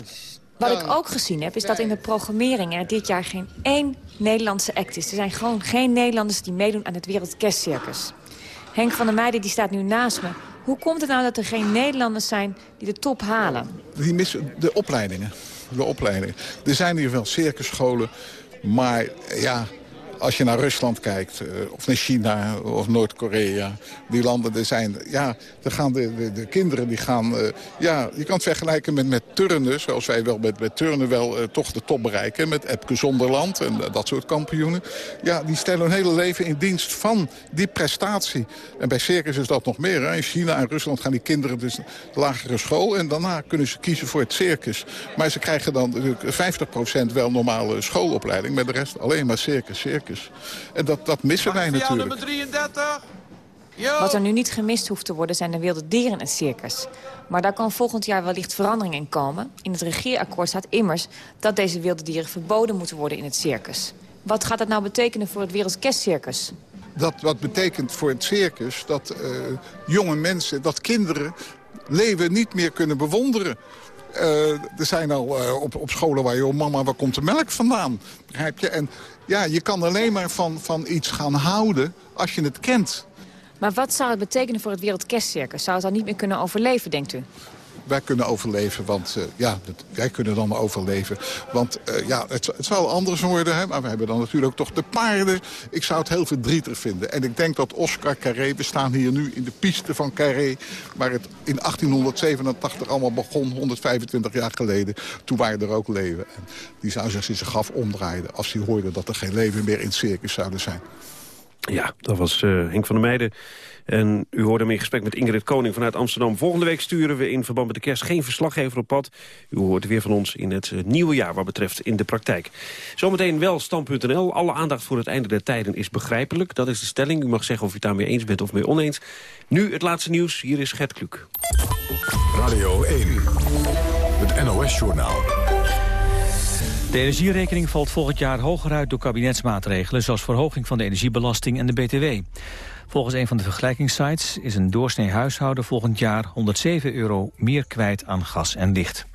Wat ik ook gezien heb, is dat in de programmering er dit jaar geen één Nederlandse act is. Er zijn gewoon geen Nederlanders die meedoen aan het Wereldkerstcircus. Henk van der Meijden die staat nu naast me. Hoe komt het nou dat er geen Nederlanders zijn die de top halen? Die missen de opleidingen. De opleidingen. Er zijn hier wel circusscholen, maar ja, Als je naar Rusland kijkt, of naar China of Noord-Korea... die landen, er zijn, ja, er gaan de, de, de kinderen die gaan... ja, je kan het vergelijken met, met turnen, zoals wij wel met, met turnen wel toch de top bereiken. Met Epke Zonderland en dat soort kampioenen. Ja, die stellen hun hele leven in dienst van die prestatie. En bij circus is dat nog meer. In China en Rusland gaan die kinderen dus de lagere school... en daarna kunnen ze kiezen voor het circus. Maar ze krijgen dan natuurlijk 50% wel normale schoolopleiding... met de rest alleen maar circus, circus. En dat, dat missen wij natuurlijk. nummer 33? Wat er nu niet gemist hoeft te worden zijn de wilde dieren in het circus. Maar daar kan volgend jaar wellicht verandering in komen. In het regeerakkoord staat immers dat deze wilde dieren verboden moeten worden in het circus. Wat gaat dat nou betekenen voor het Wereldkerstcircus? Dat wat betekent voor het circus dat uh, jonge mensen, dat kinderen leven niet meer kunnen bewonderen. Uh, er zijn al uh, op, op scholen waar je, oh mama, waar komt de melk vandaan? Begrijp je? En ja, je kan alleen maar van, van iets gaan houden als je het kent. Maar wat zou het betekenen voor het Wereldkerstcircus? Zou het dan niet meer kunnen overleven, denkt u? Wij kunnen overleven, want uh, ja, wij kunnen dan overleven. Want uh, ja, het, het zal anders worden, hè, maar we hebben dan natuurlijk toch de paarden. Ik zou het heel verdrietig vinden. En ik denk dat Oscar Carré, we staan hier nu in de piste van Carré... waar het in 1887 allemaal begon, 125 jaar geleden. Toen waren er ook leeuwen. En die zou zich in zijn graf omdraaien als hij hoorde dat er geen leven meer in het circus zouden zijn. Ja, dat was uh, Henk van der Meijden. En u hoorde hem in gesprek met Ingrid Koning vanuit Amsterdam. Volgende week sturen we in verband met de kerst geen verslaggever op pad. U hoort weer van ons in het eh, nieuwe jaar wat betreft in de praktijk. Zometeen wel stand.nl. Alle aandacht voor het einde der tijden is begrijpelijk. Dat is de stelling. U mag zeggen of u het daarmee eens bent of mee oneens. Nu het laatste nieuws. Hier is Gert Kluk. Radio 1. Het NOS-journaal. De energierekening valt volgend jaar hoger uit door kabinetsmaatregelen... zoals verhoging van de energiebelasting en de BTW. Volgens een van de vergelijkingssites is een doorsnee huishouden volgend jaar 107 euro meer kwijt aan gas en licht.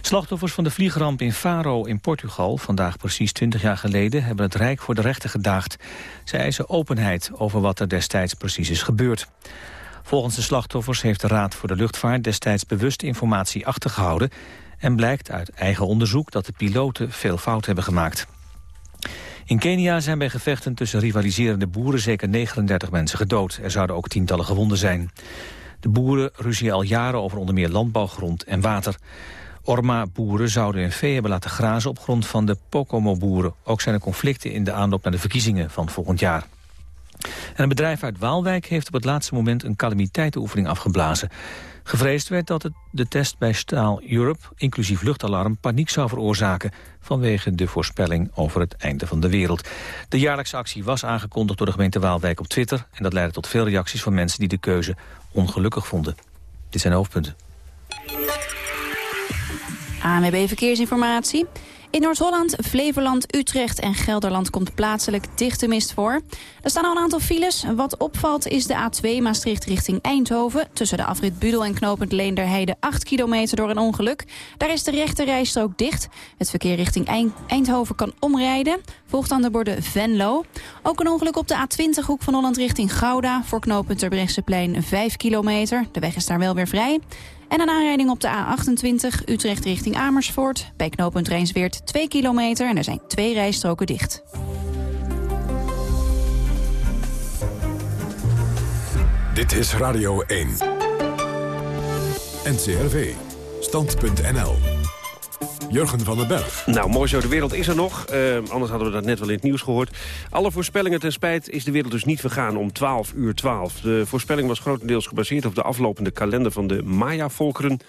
Slachtoffers van de vliegramp in Faro in Portugal, vandaag precies 20 jaar geleden, hebben het Rijk voor de rechter gedaagd. Zij eisen openheid over wat er destijds precies is gebeurd. Volgens de slachtoffers heeft de Raad voor de Luchtvaart destijds bewust informatie achtergehouden en blijkt uit eigen onderzoek dat de piloten veel fout hebben gemaakt. In Kenia zijn bij gevechten tussen rivaliserende boeren zeker 39 mensen gedood. Er zouden ook tientallen gewonden zijn. De boeren ruzien al jaren over onder meer landbouwgrond en water. Orma-boeren zouden hun vee hebben laten grazen op grond van de Pokomo-boeren. Ook zijn er conflicten in de aanloop naar de verkiezingen van volgend jaar. En een bedrijf uit Waalwijk heeft op het laatste moment een calamiteitenoefening afgeblazen. Gevreesd werd dat het de test bij Staal Europe, inclusief luchtalarm, paniek zou veroorzaken vanwege de voorspelling over het einde van de wereld. De jaarlijkse actie was aangekondigd door de gemeente Waalwijk op Twitter en dat leidde tot veel reacties van mensen die de keuze ongelukkig vonden. Dit zijn hoofdpunten. ANWB Verkeersinformatie. In Noord-Holland, Flevoland, Utrecht en Gelderland komt plaatselijk dichte mist voor. Er staan al een aantal files. Wat opvalt is de A2 Maastricht richting Eindhoven. Tussen de afrit Budel en knooppunt Leenderheide 8 kilometer door een ongeluk. Daar is de rechte rijstrook dicht. Het verkeer richting Eindhoven kan omrijden. Volgt aan de borden Venlo. Ook een ongeluk op de A20 hoek van Holland richting Gouda. Voor knooppunt Terbrechtseplein 5 kilometer. De weg is daar wel weer vrij. En een aanrijding op de A28 Utrecht richting Amersfoort. Bij knooppunt Rijnsweert 2 kilometer en er zijn twee rijstroken dicht. Dit is Radio 1. NCRV. Stand.nl. Jurgen van den Berg. Nou, mooi zo, de wereld is er nog. Uh, anders hadden we dat net wel in het nieuws gehoord. Alle voorspellingen ten spijt is de wereld dus niet vergaan om 12 uur 12. De voorspelling was grotendeels gebaseerd op de aflopende kalender van de Maya-volkeren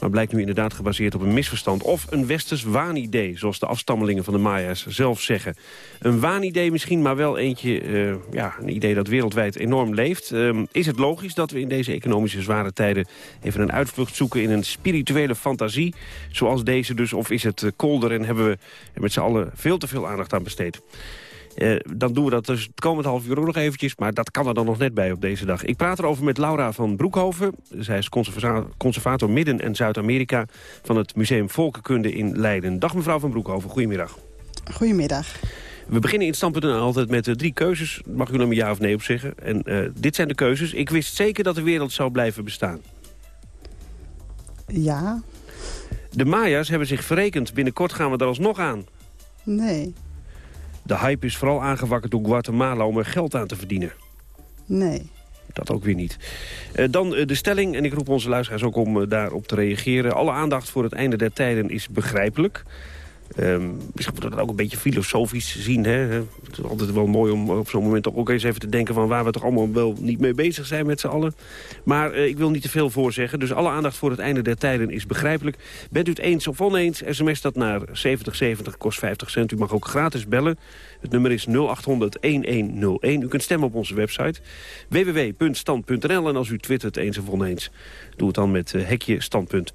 maar blijkt nu inderdaad gebaseerd op een misverstand... of een westers waanidee, zoals de afstammelingen van de Maya's zelf zeggen. Een waanidee misschien, maar wel eentje, uh, ja, een idee dat wereldwijd enorm leeft. Uh, is het logisch dat we in deze economische zware tijden... even een uitvlucht zoeken in een spirituele fantasie, zoals deze dus... of is het kolder en hebben we met z'n allen veel te veel aandacht aan besteed? Uh, dan doen we dat dus het komend half uur ook nog eventjes. Maar dat kan er dan nog net bij op deze dag. Ik praat erover met Laura van Broekhoven. Zij is conservator Midden- en Zuid-Amerika... van het Museum Volkenkunde in Leiden. Dag mevrouw van Broekhoven, goedemiddag. Goedemiddag. We beginnen in standpunten altijd met uh, drie keuzes. Mag u er een ja of nee op zeggen? En uh, dit zijn de keuzes. Ik wist zeker dat de wereld zou blijven bestaan. Ja. De Maya's hebben zich verrekend. Binnenkort gaan we er alsnog aan. Nee. De hype is vooral aangewakkerd door Guatemala om er geld aan te verdienen. Nee. Dat ook weer niet. Uh, dan uh, de stelling, en ik roep onze luisteraars ook om uh, daarop te reageren. Alle aandacht voor het einde der tijden is begrijpelijk. Um, misschien moeten we dat ook een beetje filosofisch zien. Hè? Het is altijd wel mooi om op zo'n moment toch ook eens even te denken... van waar we toch allemaal wel niet mee bezig zijn met z'n allen. Maar uh, ik wil niet te veel voorzeggen. Dus alle aandacht voor het einde der tijden is begrijpelijk. Bent u het eens of oneens, sms dat naar 7070, kost 50 cent. U mag ook gratis bellen. Het nummer is 0800-1101. U kunt stemmen op onze website www.stand.nl. En als u twittert eens of oneens, doe het dan met uh, hekje standpunt.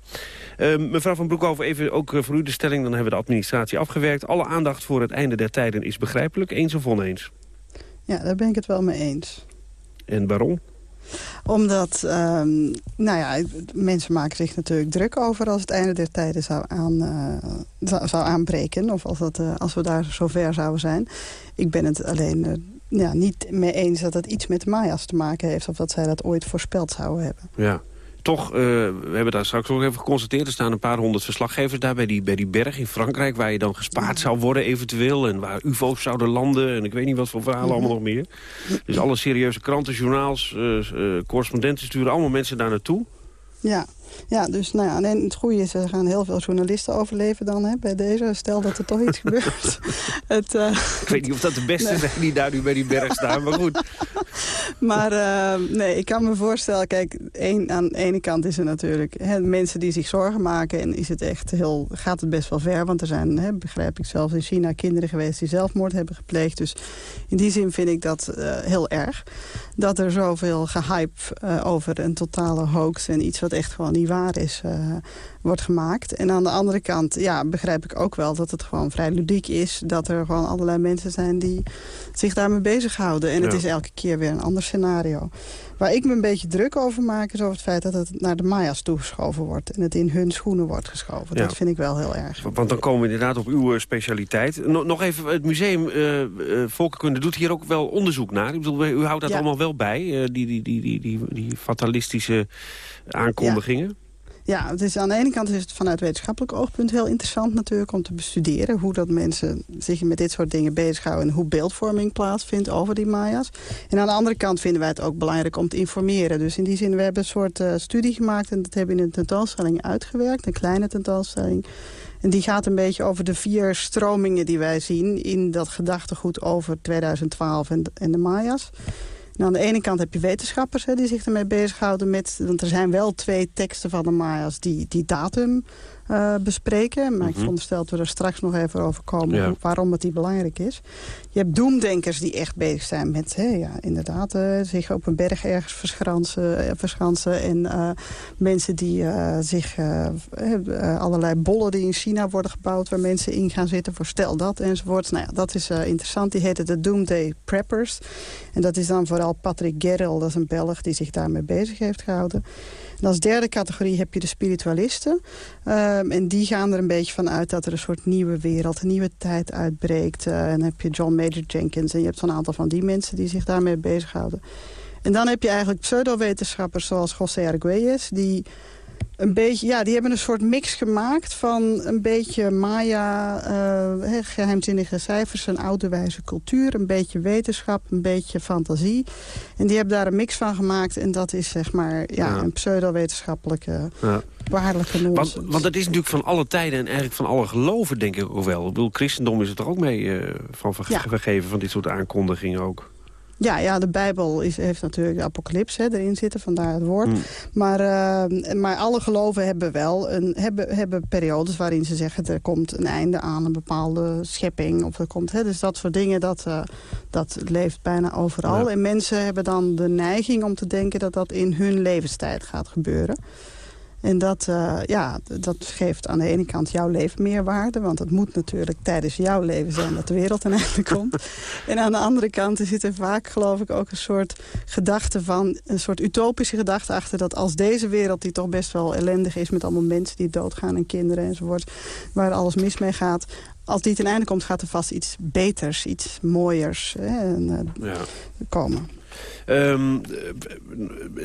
Uh, mevrouw Van Broekhoven, even ook uh, voor u de stelling. Dan hebben we de administratie afgewerkt. Alle aandacht voor het einde der tijden is begrijpelijk. Eens of oneens? Ja, daar ben ik het wel mee eens. En waarom? Omdat, um, nou ja, mensen maken zich natuurlijk druk over als het einde der tijden zou, aan, uh, zou, zou, aanbreken. Of als, dat, uh, als we daar zover zouden zijn. Ik ben het alleen uh, ja, niet mee eens dat het iets met de Maya's te maken heeft. Of dat zij dat ooit voorspeld zouden hebben. Ja. Toch, uh, we hebben daar straks ook even geconstateerd... er staan een paar honderd verslaggevers daar bij die, bij die berg in Frankrijk... waar je dan gespaard zou worden eventueel... en waar ufo's zouden landen en ik weet niet wat voor verhalen allemaal nog meer. Dus alle serieuze kranten, journaals, uh, uh, correspondenten sturen allemaal mensen daar naartoe. Ja, ja, dus nou ja, en het goede is, er gaan heel veel journalisten overleven dan hè, bij deze. Stel dat er toch iets gebeurt. Het, uh, ik weet niet of dat de beste nee. zijn die daar nu bij die berg staan, maar goed. maar uh, nee, ik kan me voorstellen, kijk, een, aan de ene kant is er natuurlijk hè, mensen die zich zorgen maken. En is het echt heel, gaat het best wel ver, want er zijn, hè, begrijp ik zelfs in China, kinderen geweest die zelfmoord hebben gepleegd. Dus in die zin vind ik dat uh, heel erg. Dat er zoveel gehype over een totale hoax en iets wat echt gewoon niet waar is, uh, wordt gemaakt. En aan de andere kant ja, begrijp ik ook wel dat het gewoon vrij ludiek is. Dat er gewoon allerlei mensen zijn die zich daarmee bezighouden. En ja. het is elke keer weer een ander scenario. Waar ik me een beetje druk over maak is over het feit dat het naar de Maya's toegeschoven wordt. En het in hun schoenen wordt geschoven. Ja. Dat vind ik wel heel erg. Want dan komen we inderdaad op uw specialiteit. Nog, even, het museum uh, uh, Volkenkunde doet hier ook wel onderzoek naar. Ik bedoel, u houdt dat ja. allemaal wel bij, uh, die, die, die, die, die, die fatalistische aankondigingen. Ja. Ja, het is aan de ene kant is het vanuit wetenschappelijk oogpunt heel interessant natuurlijk om te bestuderen hoe dat mensen zich met dit soort dingen bezighouden en hoe beeldvorming plaatsvindt over die Maya's. En aan de andere kant vinden wij het ook belangrijk om te informeren. Dus in die zin, we hebben een soort uh, studie gemaakt en dat hebben we in een tentoonstelling uitgewerkt, een kleine tentoonstelling. En die gaat een beetje over de vier stromingen die wij zien in dat gedachtegoed over 2012 en, en de Maya's. Nou, aan de ene kant heb je wetenschappers hè, die zich ermee bezighouden met... want er zijn wel twee teksten van de Maya's die, die datum uh, bespreken. Maar mm -hmm. ik veronderstel dat we er straks nog even over komen... Ja. waarom het die belangrijk is. Je hebt doemdenkers die echt bezig zijn met... Hè, ja, inderdaad, uh, zich op een berg ergens uh, verschansen... en mensen die zich... allerlei bollen die in China worden gebouwd... waar mensen in gaan zitten voor stel dat enzovoort. Nou ja, dat is interessant. Die heten de Doomday Preppers. En dat is dan vooral Patrick Gerrel, dat is een Belg... die zich daarmee bezig heeft gehouden. En als derde categorie heb je de spiritualisten. Um, en die gaan er een beetje van uit dat er een soort nieuwe wereld, een nieuwe tijd uitbreekt. Uh, en dan heb je John Major Jenkins en je hebt zo'n aantal van die mensen die zich daarmee bezighouden. En dan heb je eigenlijk pseudowetenschappers zoals José Arguelles... die een beetje, ja, die hebben een soort mix gemaakt van een beetje Maya, uh, geheimzinnige cijfers, een oude wijze cultuur, een beetje wetenschap, een beetje fantasie. En die hebben daar een mix van gemaakt en dat is zeg maar ja, ja. een pseudo-wetenschappelijke ja. waarlijke want, want het is natuurlijk van alle tijden en eigenlijk van alle geloven denk ik ook wel. Ik bedoel, christendom is het er ook mee uh, van vergeven ja. van dit soort aankondigingen ook. Ja, ja, de Bijbel is, heeft natuurlijk de apocalyps hè, erin zitten, vandaar het woord. Mm. Maar, uh, maar alle geloven hebben wel een, hebben, hebben periodes waarin ze zeggen... er komt een einde aan een bepaalde schepping. Of er komt, hè, dus dat soort dingen, dat, uh, dat leeft bijna overal. Ja. En mensen hebben dan de neiging om te denken dat dat in hun levenstijd gaat gebeuren. En dat, uh, ja, dat geeft aan de ene kant jouw leven meer waarde. Want het moet natuurlijk tijdens jouw leven zijn dat de wereld ten einde komt. en aan de andere kant zit er vaak, geloof ik, ook een soort gedachte van... een soort utopische gedachte achter dat als deze wereld... die toch best wel ellendig is met allemaal mensen die doodgaan en kinderen enzovoort... waar alles mis mee gaat als die ten einde komt, gaat er vast iets beters, iets mooiers hè, en, uh, ja. komen. Um,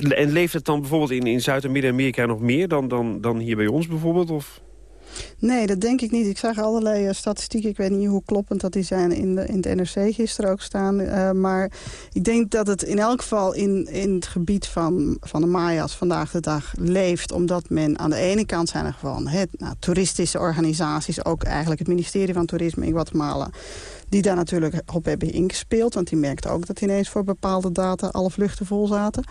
en leeft het dan bijvoorbeeld in, in Zuid- en Midden-Amerika nog meer dan, dan, dan hier bij ons bijvoorbeeld? Of? Nee, dat denk ik niet. Ik zag allerlei uh, statistieken. Ik weet niet hoe kloppend dat die zijn in, de, in het NRC gisteren ook staan. Uh, maar ik denk dat het in elk geval in, in het gebied van, van de Maya's vandaag de dag leeft. Omdat men aan de ene kant zijn er gewoon het, nou, toeristische organisaties. Ook eigenlijk het ministerie van Toerisme in Guatemala die daar natuurlijk op hebben ingespeeld. Want die merkte ook dat ineens voor bepaalde data alle vluchten vol zaten.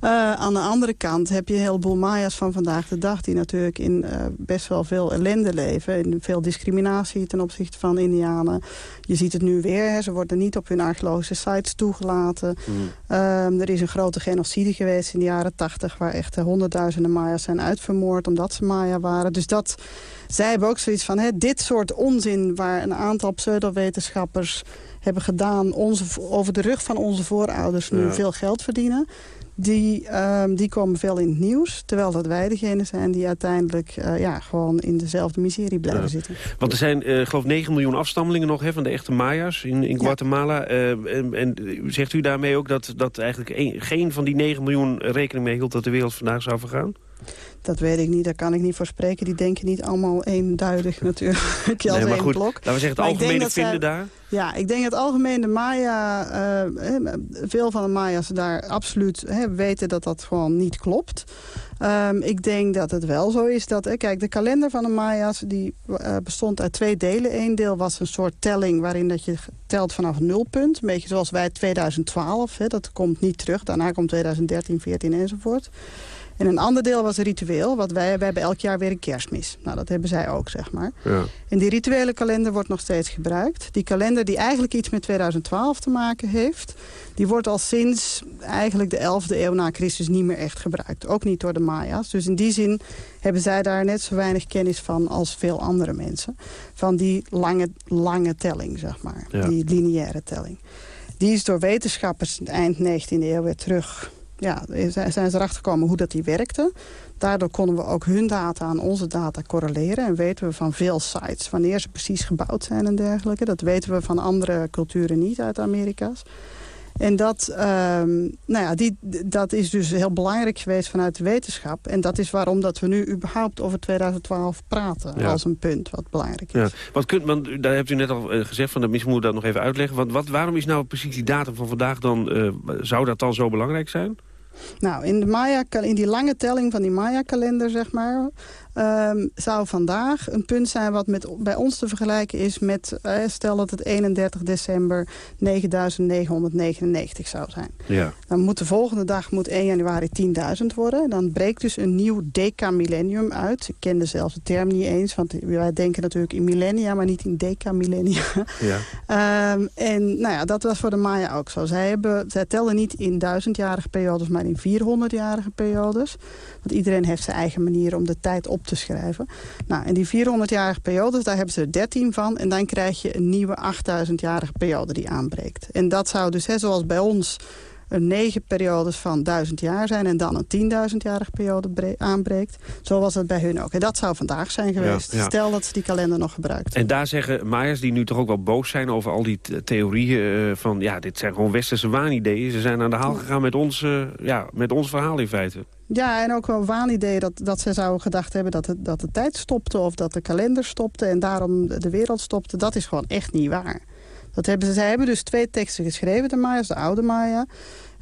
Uh, aan de andere kant heb je een heleboel Maya's van vandaag de dag... die natuurlijk in uh, best wel veel ellende leven. In veel discriminatie ten opzichte van Indianen. Je ziet het nu weer. Hè. Ze worden niet op hun archeologische sites toegelaten. Mm. Uh, er is een grote genocide geweest in de jaren tachtig... waar echt honderdduizenden Maya's zijn uitvermoord omdat ze Maya waren. Dus dat... Zij hebben ook zoiets van, hè, dit soort onzin... waar een aantal pseudowetenschappers hebben gedaan... Onze, over de rug van onze voorouders nu ja. veel geld verdienen die, um, die komen veel in het nieuws. Terwijl dat wij degene zijn die uiteindelijk uh, ja, gewoon in dezelfde miserie blijven ja. zitten. Want er zijn, uh, geloof 9 miljoen afstammelingen nog hè, van de echte Maya's in, in Guatemala. Ja. Uh, en, en, zegt u daarmee ook dat, dat eigenlijk een, geen van die 9 miljoen rekening mee hield dat de wereld vandaag zou vergaan? Dat weet ik niet, daar kan ik niet voor spreken. Die denken niet allemaal eenduidig natuurlijk als nee, maar goed, blok. Laten we zeggen, het algemene vinden zij, daar? Ja, ik denk dat algemeen de Maya, uh, veel van de Maya's daar absoluut weten dat dat gewoon niet klopt. Um, ik denk dat het wel zo is dat... Eh, kijk, de kalender van de Maya's die, uh, bestond uit twee delen. Eén deel was een soort telling waarin dat je telt vanaf nulpunt. Een beetje zoals wij 2012. Hè, dat komt niet terug. Daarna komt 2013, 14 enzovoort. En een ander deel was ritueel, wat wij, wij hebben elk jaar weer een kerstmis. Nou, dat hebben zij ook, zeg maar. Ja. En die rituele kalender wordt nog steeds gebruikt. Die kalender die eigenlijk iets met 2012 te maken heeft... die wordt al sinds eigenlijk de 11e eeuw na Christus niet meer echt gebruikt. Ook niet door de Maya's. Dus in die zin hebben zij daar net zo weinig kennis van als veel andere mensen. Van die lange, lange telling, zeg maar. Ja. Die lineaire telling. Die is door wetenschappers eind 19e eeuw weer terug ja, zijn ze erachter gekomen hoe dat die werkte. Daardoor konden we ook hun data aan onze data correleren. En weten we van veel sites wanneer ze precies gebouwd zijn en dergelijke. Dat weten we van andere culturen niet uit Amerika's. En dat, um, nou ja, die, dat is dus heel belangrijk geweest vanuit de wetenschap. En dat is waarom dat we nu überhaupt over 2012 praten. Ja. Als een punt wat belangrijk is. Ja. Wat kunt, want daar hebt u net al gezegd, van, misschien moet dat nog even uitleggen. Want wat, waarom is nou precies die datum van vandaag dan, uh, zou dat dan zo belangrijk zijn? Nou, in, de Maya, in die lange telling van die Maya-kalender, zeg maar... Um, zou vandaag een punt zijn wat met, bij ons te vergelijken is met... Uh, stel dat het 31 december 9999 zou zijn. Ja. Dan moet de volgende dag moet 1 januari 10.000 worden. Dan breekt dus een nieuw decamillennium uit. Ik kende zelfs de term niet eens, want wij denken natuurlijk in millennia... maar niet in decamillennia. Ja. um, en nou ja, dat was voor de Maya ook zo. Zij, hebben, zij tellen niet in duizendjarige periodes, maar in 400-jarige periodes. Want iedereen heeft zijn eigen manier om de tijd op te schrijven. Nou, en die 400-jarige periodes, daar hebben ze er 13 van. En dan krijg je een nieuwe 8000-jarige periode die aanbreekt. En dat zou dus, hè, zoals bij ons een negen periodes van duizend jaar zijn... en dan een tienduizendjarige periode aanbreekt. Zo was het bij hun ook. En dat zou vandaag zijn geweest. Ja, ja. Stel dat ze die kalender nog gebruikt. En daar zeggen Maaiers, die nu toch ook wel boos zijn... over al die theorieën uh, van... ja, dit zijn gewoon westerse waanideeën. Ze zijn aan de haal gegaan met ons, uh, ja, met ons verhaal in feite. Ja, en ook wel waanideeën dat, dat ze zouden gedacht hebben dat, het, dat de tijd stopte... of dat de kalender stopte en daarom de wereld stopte. Dat is gewoon echt niet waar. Dat hebben ze, zij hebben dus twee teksten geschreven, de Maya's, de oude Maya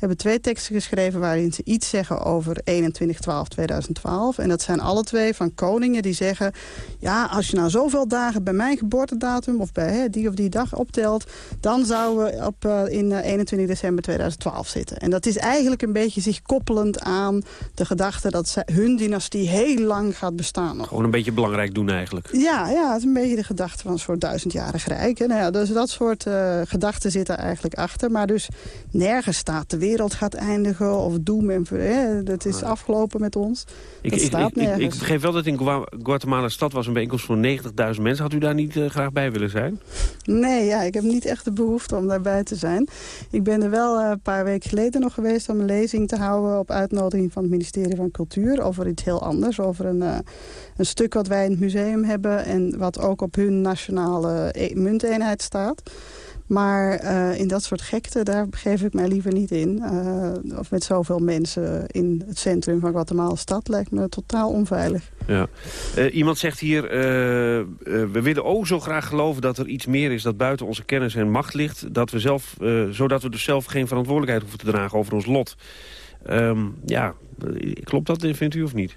hebben twee teksten geschreven waarin ze iets zeggen over 21-12-2012. En dat zijn alle twee van koningen die zeggen... ja, als je nou zoveel dagen bij mijn geboortedatum of bij hè, die of die dag optelt... dan zouden we op, uh, in uh, 21 december 2012 zitten. En dat is eigenlijk een beetje zich koppelend aan de gedachte... dat ze, hun dynastie heel lang gaat bestaan. Nog. Gewoon een beetje belangrijk doen eigenlijk. Ja, ja het is een beetje de gedachte van een soort duizendjarig rijk. Nou ja, dus dat soort uh, gedachten zitten eigenlijk achter. Maar dus nergens staat de wereld gaat eindigen of doem en hè, dat is afgelopen met ons. Ik, dat ik, staat ik, nergens. Ik, ik begreep wel dat in Guatemala stad was een bijeenkomst voor 90.000 mensen. Had u daar niet uh, graag bij willen zijn? Nee, ja, ik heb niet echt de behoefte om daarbij te zijn. Ik ben er wel uh, een paar weken geleden nog geweest om een lezing te houden... op uitnodiging van het ministerie van Cultuur over iets heel anders. Over een, uh, een stuk wat wij in het museum hebben... en wat ook op hun nationale e munteenheid staat. Maar eh, in dat soort gekte, daar begeef ik mij liever niet in. Uh, of met zoveel mensen in het centrum van Guatemala stad lijkt me totaal onveilig. Ja. Uh, iemand zegt hier, we willen ook zo graag geloven dat er iets meer is dat buiten onze kennis en macht ligt. Dat we zelf, zodat we dus zelf geen verantwoordelijkheid hoeven te dragen over ons lot. Um, ja, klopt dat, vindt u of niet?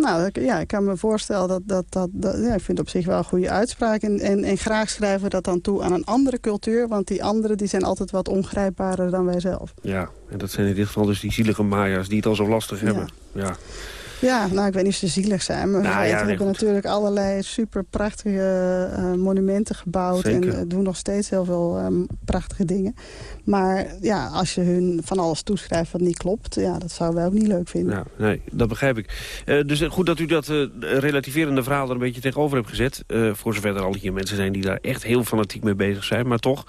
Nou, ja, ik kan me voorstellen dat dat... dat, dat ja, ik vind het op zich wel een goede uitspraak. En, en, en, graag schrijven we dat dan toe aan een andere cultuur. Want die anderen die zijn altijd wat ongrijpbaarder dan wij zelf. Ja, en dat zijn in dit geval dus die zielige Maya's die het al zo lastig hebben. Ja. Ja, nou, ik weet niet of ze zielig zijn. Maar nou, we hebben natuurlijk allerlei super prachtige uh, monumenten gebouwd. En uh, doen nog steeds heel veel um, prachtige dingen. Maar ja, als je hun van alles toeschrijft wat niet klopt... ja, dat zouden wij ook niet leuk vinden. Ja, nee, dat begrijp ik. Uh, dus goed dat u dat relativerende verhaal er een beetje tegenover hebt gezet. voor zover er al hier mensen zijn die daar echt heel fanatiek mee bezig zijn. Maar toch,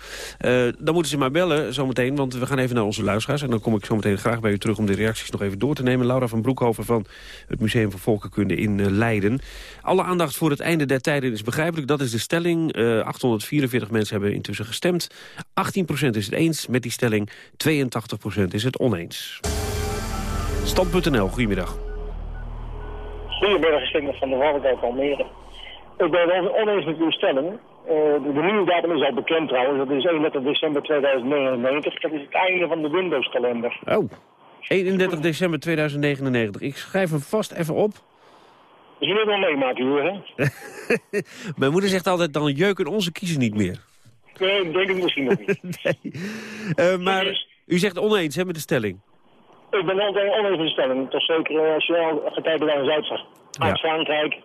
dan moeten ze maar bellen zometeen. Want we gaan even naar onze luisteraars. En dan kom ik zometeen graag bij u terug om de reacties nog even door te nemen. Laura van Broekhoven van het Museum voor Volkenkunde in uh, Leiden. Alle aandacht voor het einde der tijden is begrijpelijk. Dat is de stelling. Uh, eh, 844 mensen hebben intussen gestemd. 18% is het eens met die stelling. 82% is het oneens. Stand.nl, goedemiddag. Goedemiddag, ik van de uit Almere. Ik ben het oneens met uw stelling. Uh, de, de, nieuwe datum is al bekend trouwens. Dat is 31 december 2099. Dat is het einde van de Windows-kalender. Oh. 31 december 2099. Ik schrijf hem vast even op. Dus je moet wel meemaken, hoor, hè? Mijn moeder zegt altijd, dan jeuken onze kiezen niet meer. Nee, denk ik misschien nog niet. nee. Uh, maar u zegt oneens, hè, met de stelling? Ik ben altijd oneens met de stelling. Toch zeker uh, als je al gaat kijken naar Zuid ja. Frankrijk.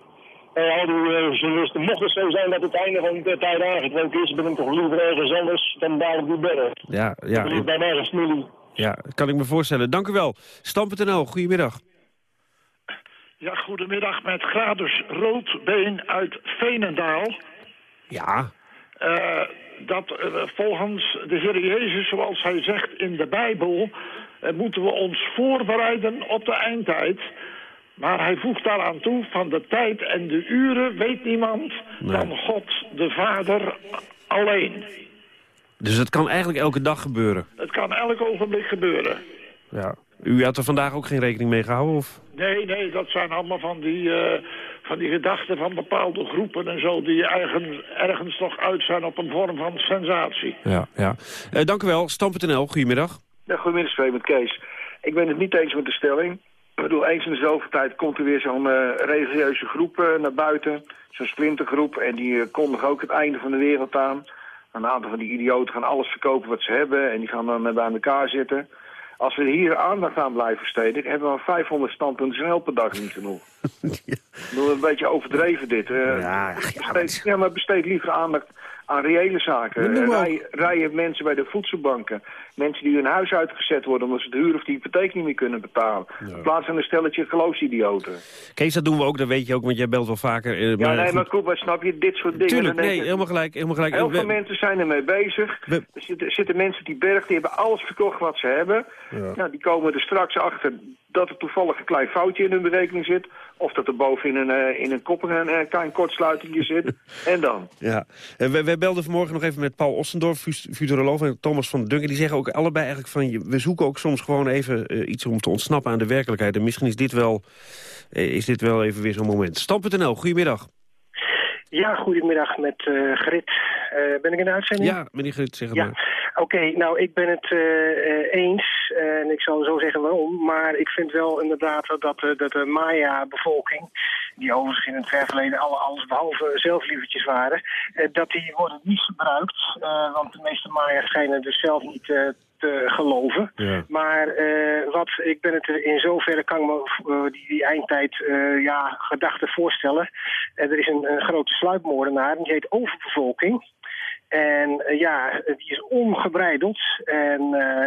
Uh, al die uh, journalisten, mocht het zo zijn dat het einde van de tijd aangebroken is, ben ik toch liever ergens anders dan daar op die berg. Ja, ja. Ik bij mijn familie. Ja, kan ik me voorstellen. Dank u wel. Stam.nl, goedemiddag. Ja, goedemiddag met Gradus Roodbeen uit Veenendaal. Ja. Uh, dat uh, volgens de Heer Jezus, zoals hij zegt in de Bijbel... Uh, moeten we ons voorbereiden op de eindtijd. Maar hij voegt daaraan toe, van de tijd en de uren weet niemand... Nee. dan God de Vader alleen. Dus het kan eigenlijk elke dag gebeuren? Het kan elk ogenblik gebeuren. Ja. U had er vandaag ook geen rekening mee gehouden? Of? Nee, nee, dat zijn allemaal van die, uh, van die gedachten van bepaalde groepen en zo... die ergens, ergens toch uit zijn op een vorm van sensatie. Ja, ja. Uh, dank u wel. Stam.nl, goedemiddag. Ja, goedemiddag, spreek met Kees. Ik ben het niet eens met de stelling. Ik bedoel, eens in de zoveel tijd komt er weer zo'n uh, religieuze groep naar buiten. Zo'n splintergroep. En die kondigen ook het einde van de wereld aan. Een aantal van die idioten gaan alles verkopen wat ze hebben en die gaan dan bij elkaar zitten. Als we hier aandacht aan blijven steden, hebben we 500 standpunten snel per dag niet genoeg. ja. een beetje overdreven dit. Uh, ja, ja, besteed, ja, maar besteed liever aandacht aan reële zaken. Rij, rijden mensen bij de voedselbanken. Mensen die hun huis uitgezet worden omdat ze de huur of de hypotheek niet meer kunnen betalen. In plaats van een stelletje geloofsidioten. Kees, dat doen we ook, dat weet je ook, want jij belt wel vaker. Uh, ja, nee, maar goed, snap je, dit soort dingen. Tuurlijk, nee, helemaal gelijk, helemaal gelijk. Heel veel mensen zijn ermee bezig. Er zitten, zitten, mensen die berg, die hebben alles verkocht wat ze hebben. Ja. Nou, die komen er straks achter dat er toevallig een klein foutje in hun berekening zit. Of dat er boven in een, in een koppig een uh, klein kortsluitingje zit. en dan? Ja. En wij, wij, belden vanmorgen nog even met Paul Ossendorf, futuroloog... en Thomas van Dunken. Die zeggen ook allebei eigenlijk van... we zoeken ook soms gewoon even uh, iets om te ontsnappen aan de werkelijkheid. En misschien is dit wel, is dit wel even weer zo'n moment. Stam.nl, goedemiddag. Ja, goedemiddag met Grit. ben ik in de uitzending? Ja, meneer Grit, zeg maar. Ja. Oké, nou ik ben het uh, eens en ik zal zo zeggen waarom. Maar ik vind wel inderdaad dat, dat de Maya-bevolking, die overigens in het ver verleden alle, alles behalve zelflievertjes waren, dat die worden niet gebruikt. want de meeste Maya's schijnen dus zelf niet te geloven. Ja. Maar wat, ik ben het in zoverre kan ik me die, die eindtijd ja, gedachten voorstellen. er is een, een grote sluipmoordenaar, die heet overbevolking. En ja, die is ongebreideld. En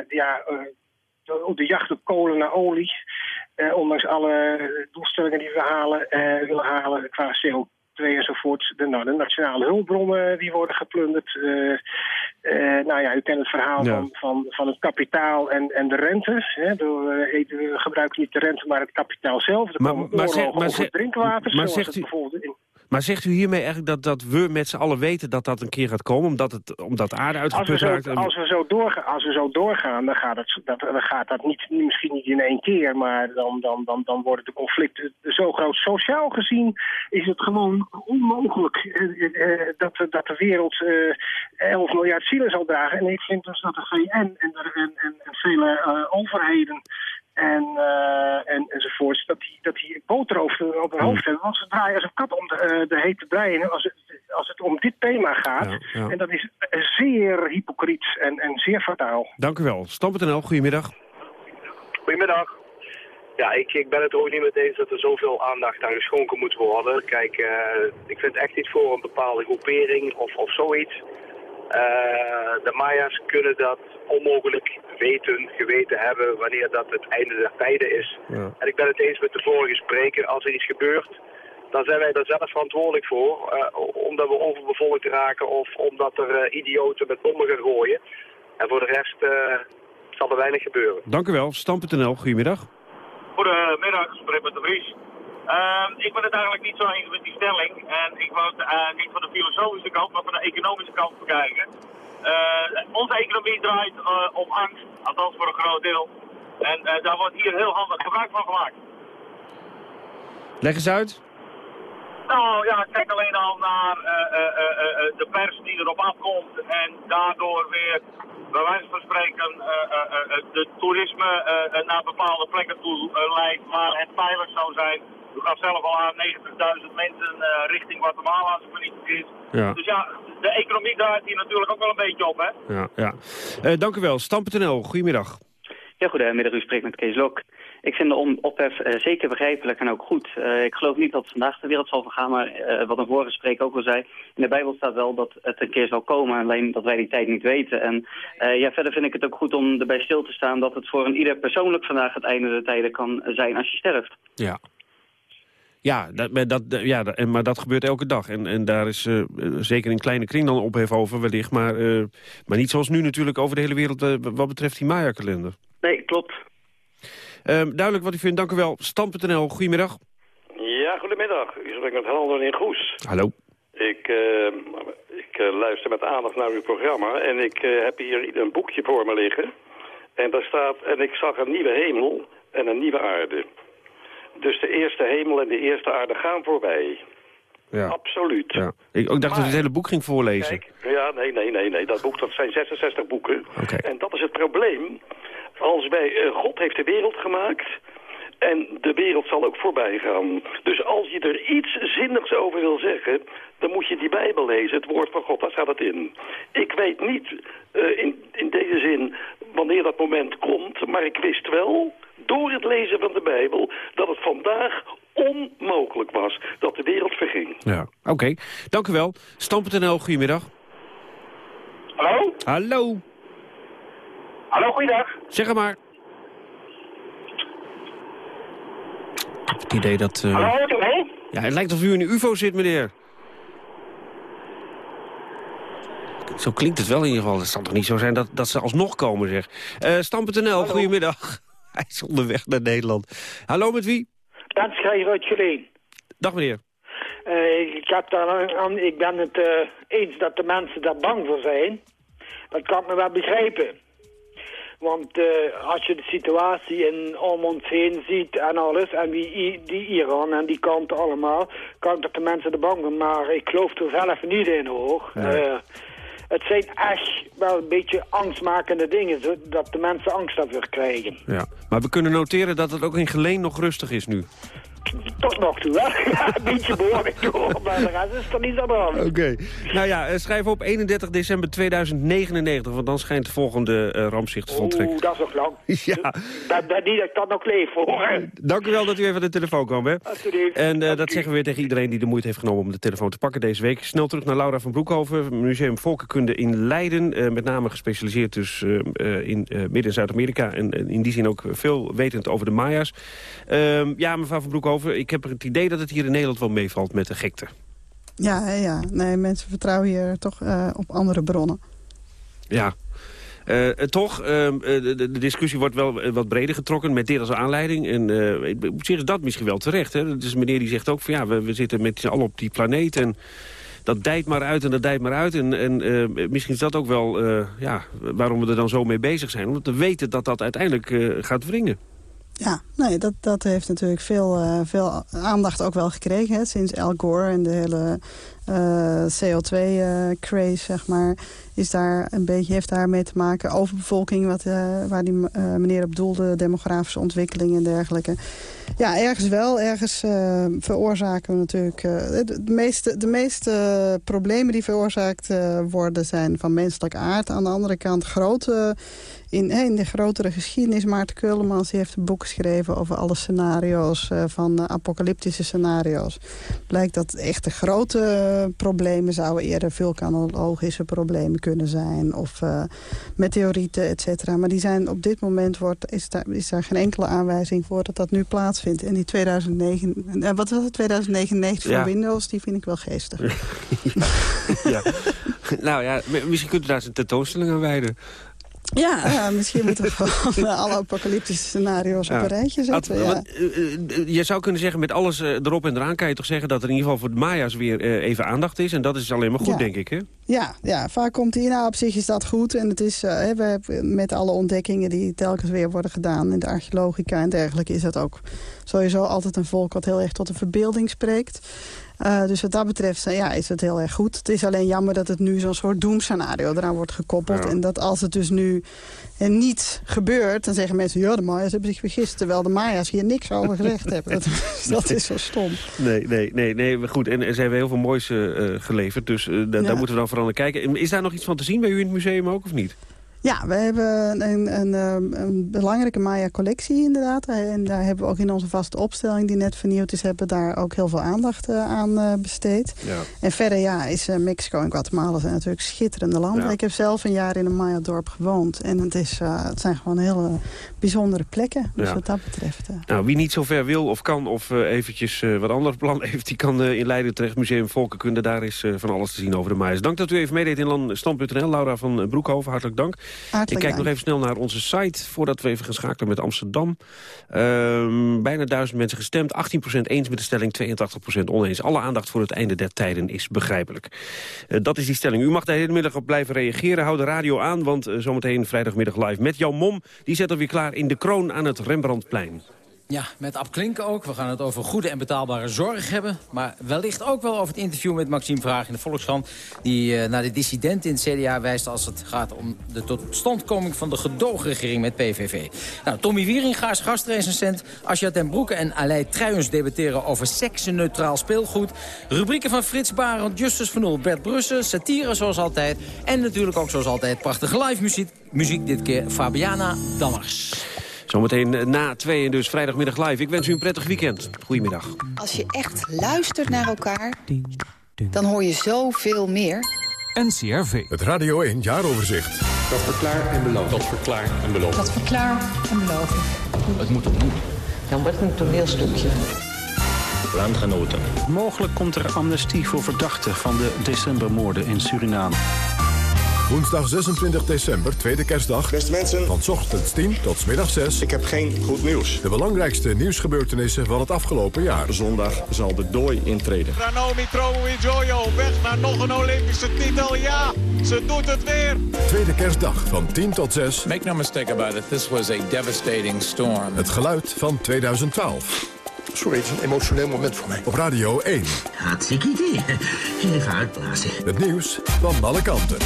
ja, op de jacht op kolen naar olie. ondanks alle doelstellingen die we halen, willen halen qua CO2 enzovoort. De, nou, de nationale hulpbronnen die worden geplunderd. nou ja, u kent het verhaal ja. van, van, van het kapitaal en, en de rente. Hè. We gebruiken niet de rente, maar het kapitaal zelf. Er maar, komen maar, maar, drinkwater. Maar zegt u, bijvoorbeeld in Maar zegt u hiermee eigenlijk dat, dat we met z'n allen weten dat dat een keer gaat komen? Omdat, het, omdat aarde Als we, uitgeput zo, raakt? en- als, we zo doorgaan, als we zo doorgaan, dan gaat, het, dat, dan gaat dat niet, misschien niet in één keer, maar dan, dan, dan, dan worden de conflicten zo groot. Sociaal gezien is het gewoon onmogelijk eh, eh, dat, de- dat de wereld eh 11 miljard zielen zal dragen. En ik vind dus dat de VN en, de- en, en, en vele eh, overheden en, eh, en, enzovoorts, dat die, dat die boter over, op hun hoofd hebben. Want ze draaien als een kat om de, eh, de hete brei als het, als het om dit thema gaat. ja. En dat is eh, zeer hypocriet en, en zeer fataal. Dank u wel. Stam.nl, goedemiddag. Goedemiddag. Ja, ik, ik ben het er ook niet mee eens dat er zoveel aandacht aan geschonken moet worden. Kijk, eh, ik vind echt niet voor een bepaalde groepering of, of zoiets. Eh, de Maya's kunnen dat onmogelijk weten, geweten hebben wanneer dat het einde der tijden is. En ik ben het eens met de vorige spreker, als er iets gebeurt, dan zijn wij daar zelf verantwoordelijk voor. eh, omdat we overbevolkt raken of omdat er eh, idioten met bommen gaan gooien. En voor de rest eh, zal er weinig gebeuren. Dank u wel. Stam.nl, goedemiddag. Goedemiddag, spreek met de Vries. Ehm, ik ben het eigenlijk niet zo eens met die stelling. En ik wil het eh, niet van de filosofische kant, maar van de economische kant bekijken. Eh, onze economie draait eh, om angst, althans voor een groot deel. En eh, daar wordt hier heel handig gebruik van gemaakt. Leg eens uit. Nou ja, kijk alleen al naar eh, eh, eh, eh, de pers die erop afkomt en daardoor weer, bij wijze van spreken, eh, eh, eh, eh, de toerisme naar bepaalde plekken toe leidt waar het veilig zou zijn. U gaf zelf al aan 90.000 mensen eh, richting Guatemala, als ik me niet vergis. Ja. Dus ja, de economie draait hier natuurlijk ook wel een beetje op, hè. Ja, ja. Eh, dank u wel. Stam.nl, goedemiddag. Ja, goedemiddag. U spreekt met Kees Lok. Ik vind de ophef eh, zeker begrijpelijk en ook goed. Eh, ik geloof niet dat vandaag de wereld zal vergaan, maar eh, wat een vorige spreker ook al zei... in de Bijbel staat wel dat het een keer zal komen, alleen dat wij die tijd niet weten. En ja, verder vind ik het ook goed om erbij stil te staan... dat het voor een ieder persoonlijk vandaag het einde der tijden kan zijn als je sterft. Ja. Ja, dat, maar dat, ja dat- maar dat gebeurt elke dag. En, en daar is zeker een kleine kring dan ophef over wellicht. Maar, maar niet zoals nu natuurlijk over de hele wereld wat betreft die Maya-kalender. Nee, klopt. Ehm, duidelijk wat u vindt, dank u wel. Stam.nl, goedemiddag. Ja, goedemiddag. U spreekt met Helder in Goes. Hallo. Ik, eh, ik eh, luister met aandacht naar uw programma en ik eh, heb hier een boekje voor me liggen. En daar staat, en ik zag een nieuwe hemel en een nieuwe aarde. Dus de eerste hemel en de eerste aarde gaan voorbij. Ja. Absoluut. Ja. Ik ook dacht dat u het hele boek ging voorlezen. Ja, nee, nee, nee, nee. Dat boek, dat zijn 66 boeken. En dat is het probleem. Als wij, eh, God heeft de wereld gemaakt en de wereld zal ook voorbij gaan. Dus als je er iets zinnigs over wil zeggen, dan moet je die Bijbel lezen, het woord van God, daar staat het in. Ik weet niet eh, in, in deze zin wanneer dat moment komt, maar ik wist wel, door het lezen van de Bijbel, dat het vandaag onmogelijk was dat de wereld verging. Ja, oké. Dank u wel. Stam.nl, goedemiddag. Hallo? Hallo. Hallo, goeiedag. Zeg het maar. Ik heb het idee dat... eh, Hallo, hoort u? Ja, het lijkt alsof u in een ufo zit, meneer. Zo klinkt het wel in ieder geval. Het zal toch niet zo zijn dat, dat ze alsnog komen, zeg. Eh Stam.nl, goedemiddag. Hij is onderweg naar Nederland. Hallo, met wie? Dan schrijf uit Geleen. Dag, meneer. Eh, ik, heb daar aan, ik ben het eens dat de mensen daar bang voor zijn. Dat kan ik me wel begrijpen. Want eh, als je de situatie in om ons heen ziet en alles, en die, die Iran en die kanten allemaal, kan dat de mensen er bang zijn. Maar ik geloof er zelf niet in hoor. Eh, het zijn echt wel een beetje angstmakende dingen, zodat de mensen angst daarvoor krijgen. Ja. Maar we kunnen noteren dat het ook in Geleen nog rustig is nu. Tot nog toe, hè? een beetje behoorlijk door, maar de rest is er niet aan de hand. Oké. Nou ja, eh, schrijf op 31 december 2099, want dan schijnt de volgende uh, rampzicht te voltrekken. Oeh, dat is nog lang. Ja. Dat, dat, niet dat ik dat nog leef, hoor. Dank u wel dat u even aan de telefoon kwam, hè. Alsjeblieft. En uh, dat zeggen we weer tegen iedereen die de moeite heeft genomen om de telefoon te pakken deze week. Snel terug naar Laura van Broekhoven, Museum Volkenkunde in Leiden. Uh, met name gespecialiseerd dus in Midden- en Zuid-Amerika. En in die zin ook veel wetend over de Maya's. Ehm, ja, mevrouw van Broekhoven, ik heb het idee dat het hier in Nederland wel meevalt met de gekte. Ja, ja. Nee, mensen vertrouwen hier toch uh, op andere bronnen. Ja. Uh, toch, uh, de, de, discussie wordt wel wat breder getrokken met dit als aanleiding. En op zich is dat misschien wel terecht. Hè? Dus meneer die zegt ook van ja, we, we zitten met z'n allen op die planeet... en dat dijt maar uit en dat dijt maar uit. En, en misschien is dat ook wel ja, waarom we er dan zo mee bezig zijn. Omdat we weten dat dat uiteindelijk gaat wringen. Ja, nee, dat, dat heeft natuurlijk veel, uh, veel aandacht ook wel gekregen. Hè, sinds Al Gore en de hele uh, CO2-craze, uh, zeg maar, is daar een beetje, heeft daarmee te maken. Overbevolking, wat, waar die meneer op doelde, demografische ontwikkeling en dergelijke. Ja, ergens wel. Ergens veroorzaken we natuurlijk... de, meeste, de meeste problemen die veroorzaakt worden zijn van menselijk aard. Aan de andere kant grote in, in de grotere geschiedenis. Maarten Keulemans heeft een boek geschreven over alle scenario's, uh, van uh, apocalyptische scenario's. Blijkt dat echt de grote problemen zouden eerder vulkanologische problemen kunnen zijn. Of meteorieten, et cetera. Maar die zijn op dit moment, wordt, is, daar, is daar geen enkele aanwijzing voor dat dat nu plaatsvindt. En die 2009, wat was het, 2099 van Windows, die vind ik wel geestig. ja. nou ja, misschien kunt u daar eens een tentoonstelling aan wijden. Ja, misschien moeten we gewoon alle apocalyptische scenario's op een rijtje zetten. ja. want, uh, je zou kunnen zeggen, met alles uh, erop en eraan... kan je toch zeggen dat er in ieder geval voor de Maya's weer uh, even aandacht is. En dat is alleen maar goed, ja. denk ik, hè? Ja, ja, vaak komt die. Nou, op zich is dat goed. En het is, we hebben met alle ontdekkingen die telkens weer worden gedaan... in de archeologica en dergelijke... is dat ook sowieso altijd een volk wat heel erg tot de verbeelding spreekt. Uh, dus wat dat betreft ja, is het heel erg goed. Het is alleen jammer dat het nu zo'n soort doemscenario eraan wordt gekoppeld. Ja. En dat als het dus nu en niet gebeurt, dan zeggen mensen... ja, de Maya's hebben zich vergist, terwijl de Maya's hier niks over gezegd hebben. Dat, dat is zo stom. Nee, nee, nee, nee goed. En ze hebben heel veel moois uh, geleverd, dus uh, ja. daar moeten we dan vooral naar kijken. Is daar nog iets van te zien bij u in het museum ook, of niet? Ja, we hebben een, een, een belangrijke Maya-collectie inderdaad. En daar hebben we ook in onze vaste opstelling die net vernieuwd is... hebben daar ook heel veel aandacht uh, aan uh, besteed. Ja. En verder ja, is uh, Mexico en Guatemala zijn natuurlijk schitterende landen. Ja. Ik heb zelf een jaar in een Maya-dorp gewoond. En het, is, het zijn gewoon hele bijzondere plekken. Dus ja. wat dat betreft. Nou, wie niet zo ver wil of kan of eventjes wat ander plan heeft... die kan in Leiden terecht Museum Volkenkunde. Daar is van alles te zien over de Maya's. Dank dat u even meedeed in Landstand.nl. Laura van Broekhoven, hartelijk dank. Hartelijk ik kijk dank. nog even snel naar onze site, voordat we even gaan schakelen met Amsterdam. Um, bijna duizend mensen gestemd, 18% eens met de stelling, 82% oneens. Alle aandacht voor het einde der tijden is begrijpelijk. Uh, dat is die stelling. U mag de hele middag op blijven reageren. Hou de radio aan, want uh, zometeen vrijdagmiddag live met jouw mom. Die zet er weer klaar in de kroon aan het Rembrandtplein. Ja, met Ab Klink ook. We gaan het over goede en betaalbare zorg hebben. Maar wellicht ook wel over het interview met Maxime Vraag in de Volkskrant... die uh, naar de dissident in het CDA wijst als het gaat om de totstandkoming van de gedoogregering met PVV. Nou, Tommy Wieringa is gastrecensent. Asja ten Broeke en Aleid Truijens debatteren over seksenneutraal speelgoed. Rubrieken van Frits Barend, Justus van Oel, Bert Brussen, satire zoals altijd. En natuurlijk ook zoals altijd prachtige live muziek. Muziek dit keer Fabiana Dammers. Zometeen na tweeën dus vrijdagmiddag live. Ik wens u een prettig weekend. Goedemiddag. Als je echt luistert naar elkaar, dan hoor je zoveel meer. NCRV. Het Radio 1 Jaaroverzicht. Dat verklaar en beloof. Dat verklaar en beloof. Dat verklaar en beloof. Het moet opnieuw. Dan wordt het een toneelstukje. Landgenoten. Mogelijk komt er amnestie voor verdachten van de decembermoorden in Suriname. Woensdag 26 december, tweede kerstdag. Beste mensen. Van ochtends 10 tot middag 6. Ik heb geen goed nieuws. De belangrijkste nieuwsgebeurtenissen van het afgelopen jaar. Zondag zal de dooi intreden. Ranomi Jojo, weg naar nog een Olympische titel. Ja, ze doet het weer. Tweede kerstdag van 10 tot 6. Make no mistake about it, this was a devastating storm. Het geluid van 2012. Sorry, het is een emotioneel moment voor mij. Op Radio 1. Hartstikke idee. Even uitblazen. Het nieuws van alle kanten.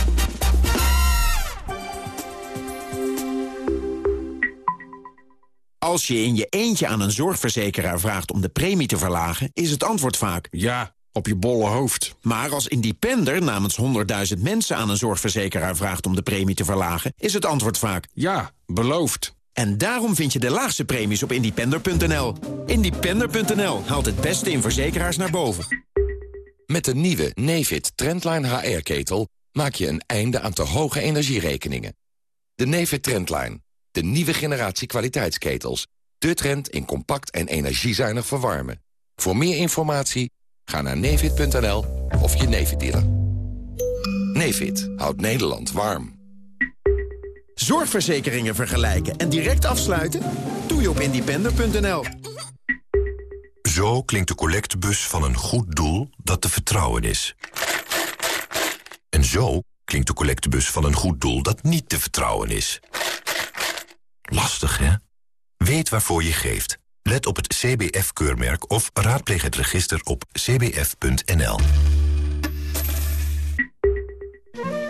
Als je in je eentje aan een zorgverzekeraar vraagt om de premie te verlagen... is het antwoord vaak... Ja, op je bolle hoofd. Maar als independer namens 100.000 mensen aan een zorgverzekeraar vraagt om de premie te verlagen... is het antwoord vaak... Ja, beloofd. En daarom vind je de laagste premies op independer.nl. Independer.nl haalt het beste in verzekeraars naar boven. Met de nieuwe Nefit Trendline HR-ketel maak je een einde aan te hoge energierekeningen. De Nefit Trendline, de nieuwe generatie kwaliteitsketels. De trend in compact en energiezuinig verwarmen. Voor meer informatie ga naar nefit.nl of je Nefit dealer. Nefit houdt Nederland warm. Zorgverzekeringen vergelijken en direct afsluiten? Doe je op independer.nl. Zo klinkt de collectebus van een goed doel dat te vertrouwen is. En zo klinkt de collectebus van een goed doel dat niet te vertrouwen is. Lastig, hè? Weet waarvoor je geeft. Let op het CBF-keurmerk of raadpleeg het register op cbf.nl.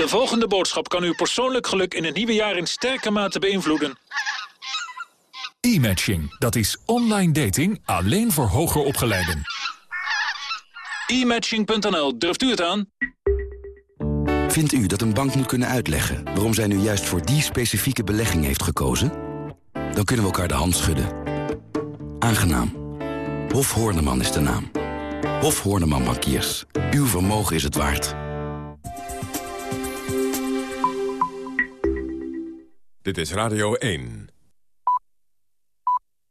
De volgende boodschap kan uw persoonlijk geluk in het nieuwe jaar in sterke mate beïnvloeden. E-matching, dat is online dating alleen voor hoger opgeleiden. E-matching.nl, durft u het aan? Vindt u dat een bank moet kunnen uitleggen waarom zij nu juist voor die specifieke belegging heeft gekozen? Dan kunnen we elkaar de hand schudden. Aangenaam. Hof Horneman is de naam. Hof Horneman Bankiers. Uw vermogen is het waard. Dit is Radio 1.